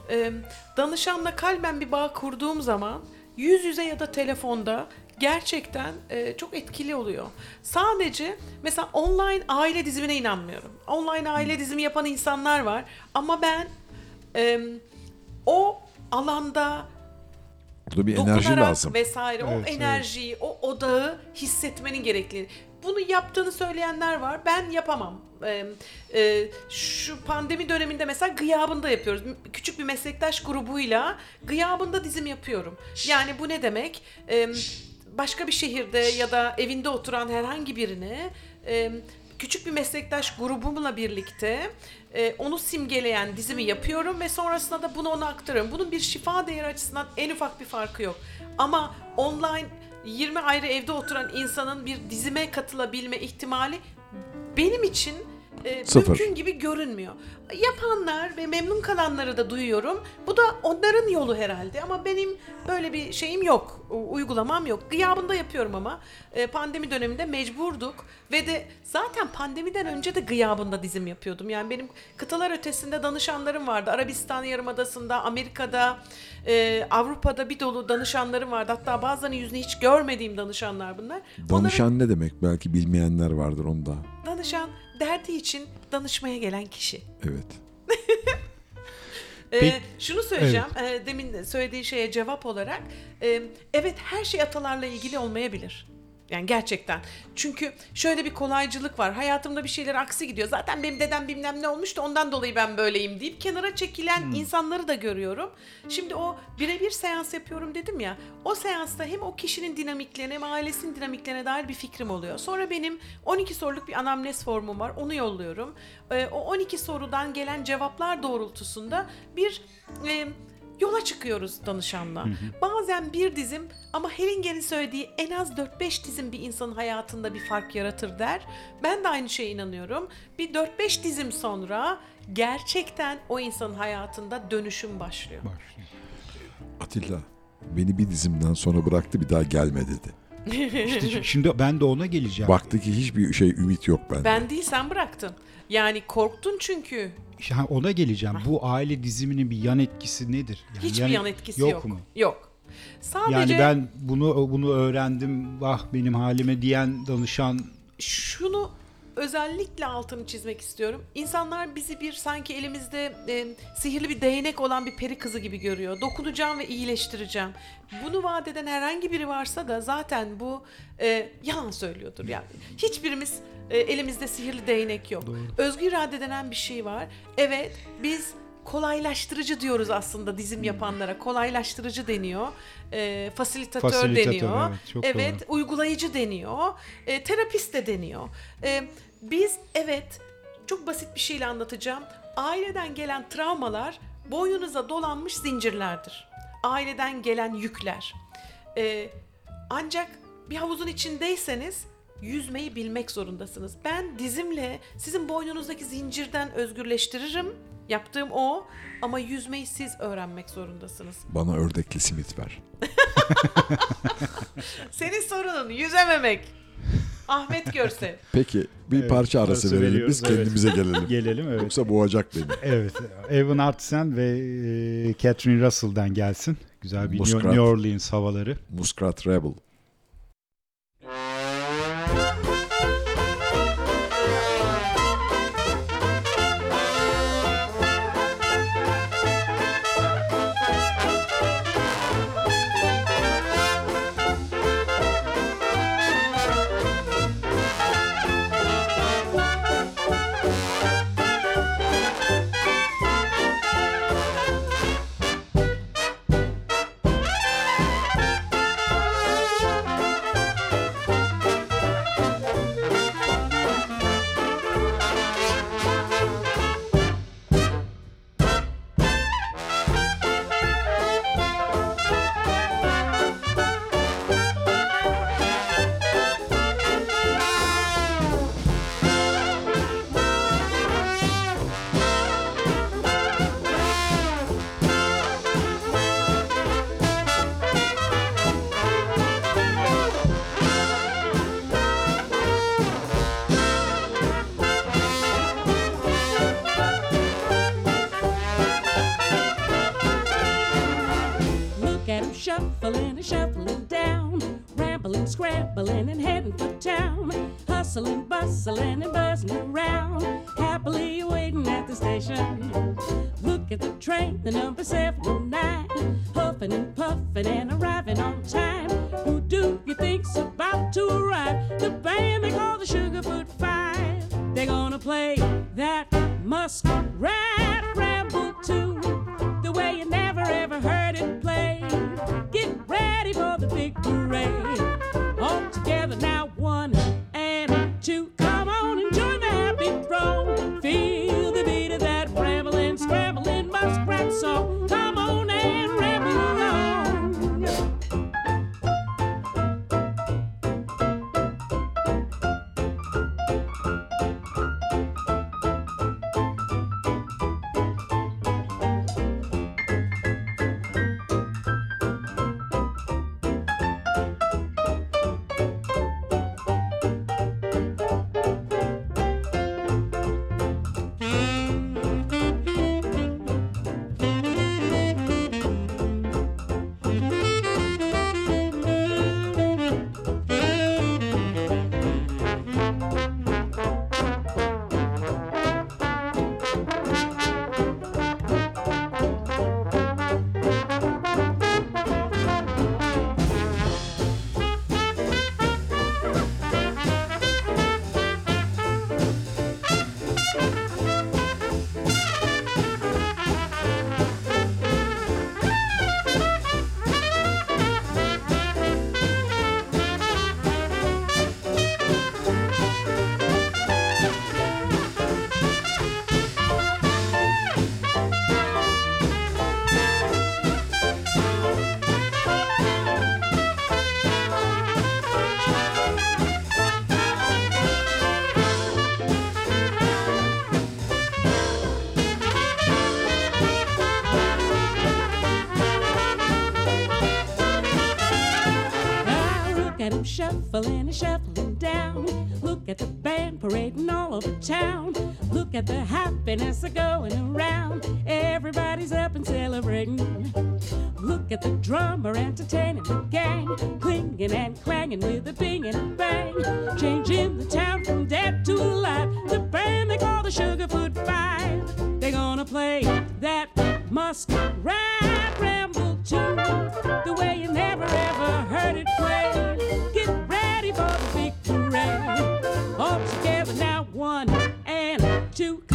Speaker 4: Ee, danışanla kalben bir bağ kurduğum zaman yüz yüze ya da telefonda gerçekten e, çok etkili oluyor. Sadece mesela online aile dizimine inanmıyorum. Online aile dizimi yapan insanlar var ama ben e, o alanda
Speaker 3: Burada bir enerji
Speaker 4: dokunarak
Speaker 3: lazım.
Speaker 4: vesaire
Speaker 2: Evet,
Speaker 4: o
Speaker 2: evet.
Speaker 4: enerjiyi, o odağı hissetmenin gerekli. Bunu yaptığını söyleyenler var. Ben yapamam. Ee, e, şu pandemi döneminde mesela gıyabında yapıyoruz. M- Küçük bir meslektaş grubuyla gıyabında dizim yapıyorum. Yani bu ne demek? Ee, başka bir şehirde ya da evinde oturan herhangi birine e, küçük bir meslektaş grubumla birlikte e, onu simgeleyen dizimi yapıyorum ve sonrasında da bunu ona aktarıyorum. Bunun bir şifa değeri açısından en ufak bir farkı yok. Ama online 20 ayrı evde oturan insanın bir dizime katılabilme ihtimali benim için e,
Speaker 3: Sıfır.
Speaker 4: mümkün gibi görünmüyor. Yapanlar ve memnun kalanları da duyuyorum. Bu da onların yolu herhalde ama benim böyle bir şeyim yok. Uygulamam yok. Gıyabında yapıyorum ama e, pandemi döneminde mecburduk ve de zaten pandemiden önce de gıyabında dizim yapıyordum. Yani benim kıtalar ötesinde danışanlarım vardı. Arabistan Yarımadası'nda, Amerika'da, e, Avrupa'da bir dolu danışanlarım vardı. Hatta bazılarının yüzünü hiç görmediğim danışanlar bunlar. Onların
Speaker 3: Danışan ne demek? Belki bilmeyenler vardır onda.
Speaker 4: danışan derdi için danışmaya gelen kişi.
Speaker 3: Evet.
Speaker 4: Ee,
Speaker 2: Peki-
Speaker 4: şunu söyleyeceğim. Ee, demin söylediğin şeye cevap olarak. e, evet her şey atalarla ilgili olmayabilir. Yani gerçekten. Çünkü şöyle bir kolaycılık var. Hayatımda bir şeyler aksi gidiyor. Zaten benim dedem bilmem ne olmuş da ondan dolayı ben böyleyim deyip kenara çekilen insanları da görüyorum. Şimdi o birebir seans yapıyorum dedim ya. O seansta hem o kişinin dinamiklerine hem ailesinin dinamiklerine dair bir fikrim oluyor. Sonra benim 12 soruluk bir anamnez formum var. Onu yolluyorum. Ee, o 12 sorudan gelen cevaplar doğrultusunda bir e, yola çıkıyoruz danışanla. Bazen bir dizim ama Heringer'in söylediği en az 4-5 dizim bir insanın hayatında bir fark yaratır der. Ben de aynı şeye inanıyorum. Bir 4-5 dizim sonra gerçekten o insanın hayatında dönüşüm başlıyor.
Speaker 2: Başlıyor.
Speaker 5: Atilla beni bir dizimden sonra bıraktı bir daha gelme dedi.
Speaker 2: İşte şimdi ben de ona geleceğim.
Speaker 5: Baktı ki hiçbir şey ümit yok bende.
Speaker 4: Ben değil sen bıraktın. Yani korktun çünkü.
Speaker 2: İşte ha, ona geleceğim. Bu aile diziminin bir yan etkisi nedir? Yani
Speaker 4: Hiçbir
Speaker 2: yani-
Speaker 4: yan etkisi yok.
Speaker 2: mu?
Speaker 4: Yok. Sadece
Speaker 2: Yani ben bunu bunu öğrendim. Vah benim halime diyen danışan
Speaker 4: şunu özellikle altını çizmek istiyorum. İnsanlar bizi bir sanki elimizde e, sihirli bir değnek olan bir peri kızı gibi görüyor. Dokunacağım ve iyileştireceğim. Bunu vaat eden herhangi biri varsa da zaten bu e, yalan söylüyordur. Yani hiçbirimiz e, elimizde sihirli değnek yok. Özgür irade denen bir şey var. Evet biz kolaylaştırıcı diyoruz aslında dizim yapanlara. Kolaylaştırıcı deniyor. E, fasilitatör,
Speaker 2: Fasilitatör,
Speaker 4: deniyor.
Speaker 2: evet, çok
Speaker 4: evet
Speaker 2: doğru.
Speaker 4: uygulayıcı deniyor. E, terapist de deniyor. E, biz evet çok basit bir şeyle anlatacağım. Aileden gelen travmalar boynunuza dolanmış zincirlerdir. Aileden gelen yükler. E, ancak bir havuzun içindeyseniz yüzmeyi bilmek zorundasınız. Ben dizimle sizin boynunuzdaki zincirden özgürleştiririm. Yaptığım o ama yüzmeyi siz öğrenmek zorundasınız.
Speaker 5: Bana ördekli simit ver.
Speaker 4: Senin sorunun yüzememek. Ahmet Görse.
Speaker 5: Peki bir
Speaker 2: Evet,
Speaker 5: parça arası verelim
Speaker 2: veriyoruz,
Speaker 5: biz
Speaker 2: evet.
Speaker 5: kendimize gelelim.
Speaker 2: gelelim evet.
Speaker 5: Yoksa boğacak beni.
Speaker 2: Evet. Evan Artsen ve e, Catherine Russell'dan gelsin. Güzel bir New,
Speaker 5: Muskrat.
Speaker 2: New Orleans havaları.
Speaker 5: Muskrat Rebel.
Speaker 7: Him shuffling and shuffling down. Look at the band
Speaker 5: parading all over town. Look at the happiness going around. Everybody's up and celebrating. Look at the drummer entertaining the gang, clinging and clanging with a bing and a bang, changing the town from dead to alive. The band they call the Sugarfoot Five. They're gonna play that muskrat ramble tune the way you two.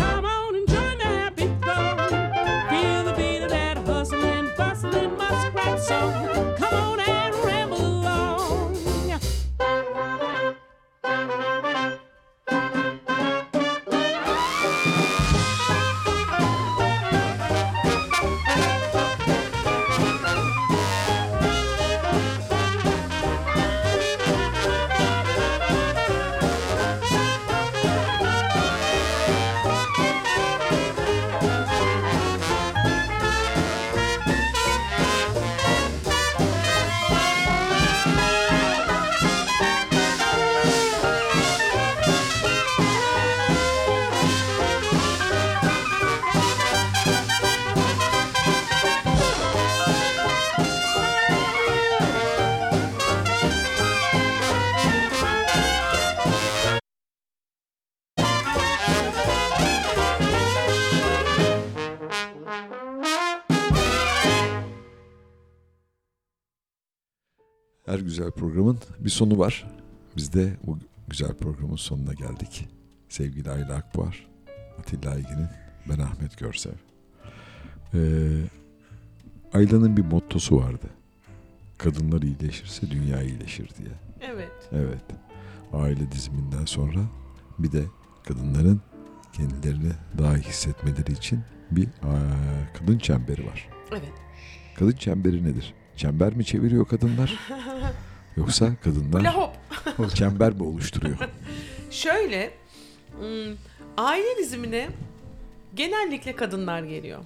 Speaker 3: Güzel programın bir sonu var. Biz de bu güzel programın sonuna geldik. Sevgili Ayla Akbuar, Atilla Aygin'in, ben Ahmet Görsev. Ee, Ayla'nın bir mottosu vardı. Kadınlar iyileşirse dünya iyileşir diye.
Speaker 4: Evet.
Speaker 3: Evet. Aile diziminden sonra bir de kadınların kendilerini daha iyi hissetmeleri için bir aa, kadın çemberi var.
Speaker 4: Evet.
Speaker 3: Kadın çemberi nedir? Çember mi çeviriyor kadınlar? Yoksa kadınlar
Speaker 4: hop.
Speaker 3: çember mi oluşturuyor?
Speaker 4: Şöyle, aile dizimine genellikle kadınlar geliyor.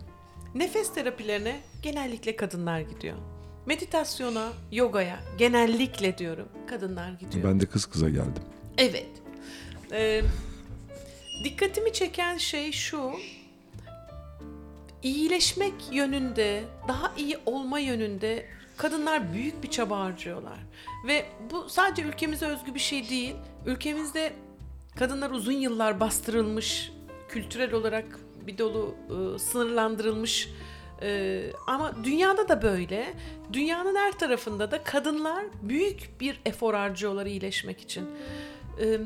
Speaker 4: Nefes terapilerine genellikle kadınlar gidiyor. Meditasyona, yogaya genellikle diyorum kadınlar gidiyor.
Speaker 3: Ben de kız kıza geldim.
Speaker 4: Evet. Ee, dikkatimi çeken şey şu. iyileşmek yönünde, daha iyi olma yönünde kadınlar büyük bir çaba harcıyorlar. Ve bu sadece ülkemize özgü bir şey değil. Ülkemizde kadınlar uzun yıllar bastırılmış, kültürel olarak bir dolu e, sınırlandırılmış e, ama dünyada da böyle. Dünyanın her tarafında da kadınlar büyük bir efor harcıyorlar iyileşmek için. E,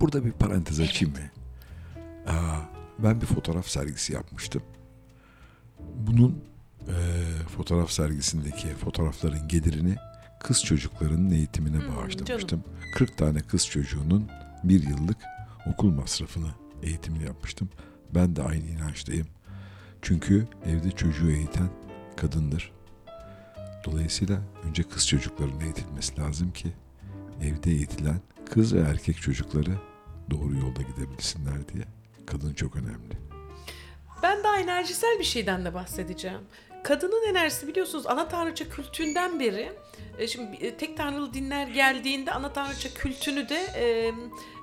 Speaker 3: Burada bir parantez açayım mı? Aa, ben bir fotoğraf sergisi yapmıştım. Bunun e, fotoğraf sergisindeki fotoğrafların gelirini kız çocuklarının eğitimine
Speaker 4: Hmm,
Speaker 3: bağışlamıştım. 40 tane kız çocuğunun bir yıllık okul masrafını eğitimini yapmıştım. Ben de aynı inançtayım. Çünkü evde çocuğu eğiten kadındır. Dolayısıyla önce kız çocuklarının eğitilmesi lazım ki evde eğitilen kız ve erkek çocukları doğru yolda gidebilsinler diye. Kadın çok önemli.
Speaker 4: Ben daha enerjisel bir şeyden de bahsedeceğim. Kadının enerjisi biliyorsunuz ana tanrıça kültünden beri e, şimdi e, tek tanrılı dinler geldiğinde ana tanrıça kültünü de e,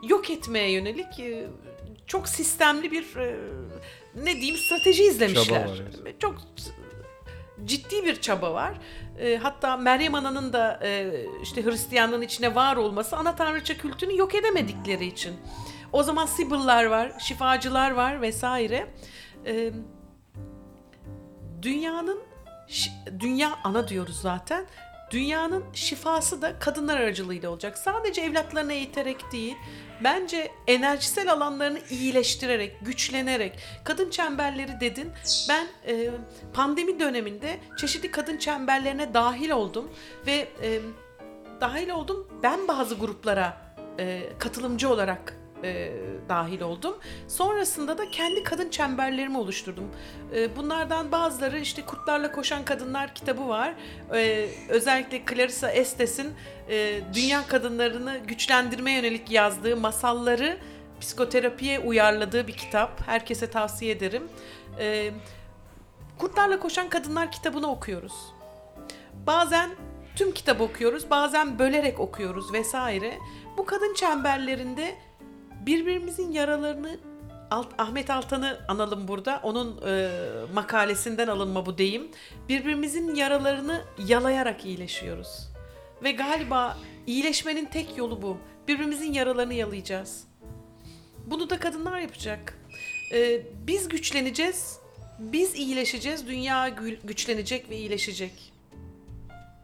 Speaker 4: yok etmeye yönelik e, çok sistemli bir e, ne diyeyim strateji izlemişler.
Speaker 2: Var, evet.
Speaker 4: Çok ciddi bir çaba var. E, hatta Meryem Ana'nın da e, işte Hristiyanlığın içine var olması ana tanrıça kültünü yok edemedikleri için. O zaman Sibyl'lar var, şifacılar var vesaire. E, dünyanın dünya ana diyoruz zaten. Dünyanın şifası da kadınlar aracılığıyla olacak. Sadece evlatlarını eğiterek değil, bence enerjisel alanlarını iyileştirerek, güçlenerek, kadın çemberleri dedin. Ben e, pandemi döneminde çeşitli kadın çemberlerine dahil oldum ve e, dahil oldum. Ben bazı gruplara e, katılımcı olarak e, dahil oldum. Sonrasında da kendi kadın çemberlerimi oluşturdum. E, bunlardan bazıları işte Kurtlarla Koşan Kadınlar kitabı var. E, özellikle Clarissa Estes'in e, dünya kadınlarını güçlendirmeye yönelik yazdığı masalları psikoterapiye uyarladığı bir kitap. Herkese tavsiye ederim. E, Kurtlarla Koşan Kadınlar kitabını okuyoruz. Bazen tüm kitap okuyoruz. Bazen bölerek okuyoruz vesaire. Bu kadın çemberlerinde birbirimizin yaralarını Alt- Ahmet Altan'ı analım burada. Onun e, makalesinden alınma bu deyim. Birbirimizin yaralarını yalayarak iyileşiyoruz. Ve galiba iyileşmenin tek yolu bu. Birbirimizin yaralarını yalayacağız. Bunu da kadınlar yapacak. E, biz güçleneceğiz, biz iyileşeceğiz, dünya gü- güçlenecek ve iyileşecek.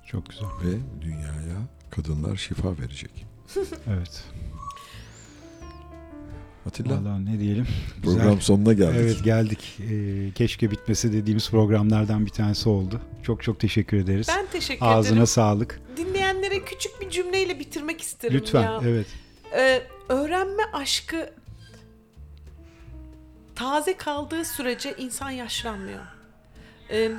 Speaker 2: Çok güzel.
Speaker 3: Ve dünyaya kadınlar şifa verecek.
Speaker 2: Evet.
Speaker 3: Atilla
Speaker 2: Vallahi ne diyelim.
Speaker 3: program
Speaker 2: Güzel.
Speaker 3: sonuna geldik.
Speaker 2: Evet geldik. Ee, keşke bitmesi dediğimiz programlardan bir tanesi oldu. Çok çok teşekkür ederiz.
Speaker 4: Ben teşekkür
Speaker 2: Ağzına
Speaker 4: ederim.
Speaker 2: sağlık.
Speaker 4: Dinleyenlere küçük bir cümleyle bitirmek isterim
Speaker 2: Lütfen.
Speaker 4: ya.
Speaker 2: Evet.
Speaker 4: Ee, öğrenme aşkı taze kaldığı sürece insan yaşlanmıyor. Ee,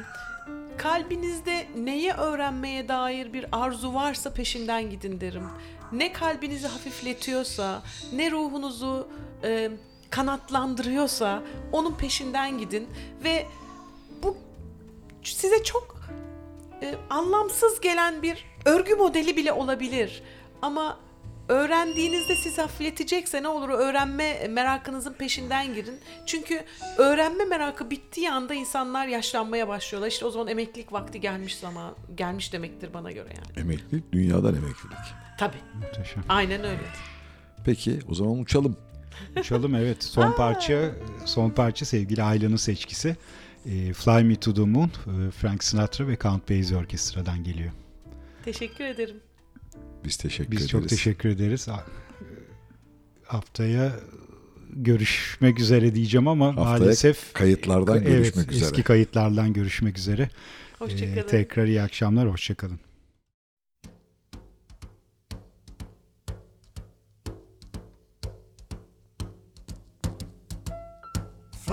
Speaker 4: kalbinizde neye öğrenmeye dair bir arzu varsa peşinden gidin derim. Ne kalbinizi hafifletiyorsa, ne ruhunuzu e, kanatlandırıyorsa onun peşinden gidin ve bu size çok e, anlamsız gelen bir örgü modeli bile olabilir. Ama öğrendiğinizde sizi hafifletecekse ne olur öğrenme merakınızın peşinden girin. Çünkü öğrenme merakı bittiği anda insanlar yaşlanmaya başlıyorlar. İşte o zaman emeklilik vakti gelmiş zaman gelmiş demektir bana göre yani.
Speaker 3: Emeklilik dünyadan emeklilik.
Speaker 4: Tabii.
Speaker 2: Muhteşem.
Speaker 4: Aynen öyle.
Speaker 3: Peki o zaman uçalım.
Speaker 2: Uçalım evet. Son parça son parça sevgili Ayla'nın seçkisi. Ee, Fly Me to the Moon, e, Frank Sinatra ve Count Basie Orkestra'dan geliyor.
Speaker 4: Teşekkür ederim.
Speaker 3: Biz teşekkür
Speaker 2: Biz
Speaker 3: ederiz.
Speaker 2: çok teşekkür ederiz. Ha- Haftaya görüşmek üzere diyeceğim ama
Speaker 3: Haftaya
Speaker 2: maalesef
Speaker 3: kayıtlardan
Speaker 2: evet,
Speaker 3: görüşmek üzere.
Speaker 2: Eski kayıtlardan görüşmek üzere. Ee,
Speaker 4: Hoşçakalın.
Speaker 2: tekrar iyi akşamlar, hoşçakalın.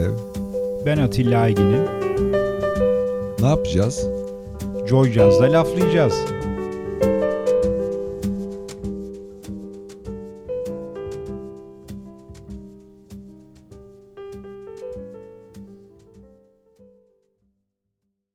Speaker 1: Görsev.
Speaker 2: Ben Atilla Aygin'im.
Speaker 1: Ne yapacağız?
Speaker 2: Joy Jazz'da laflayacağız.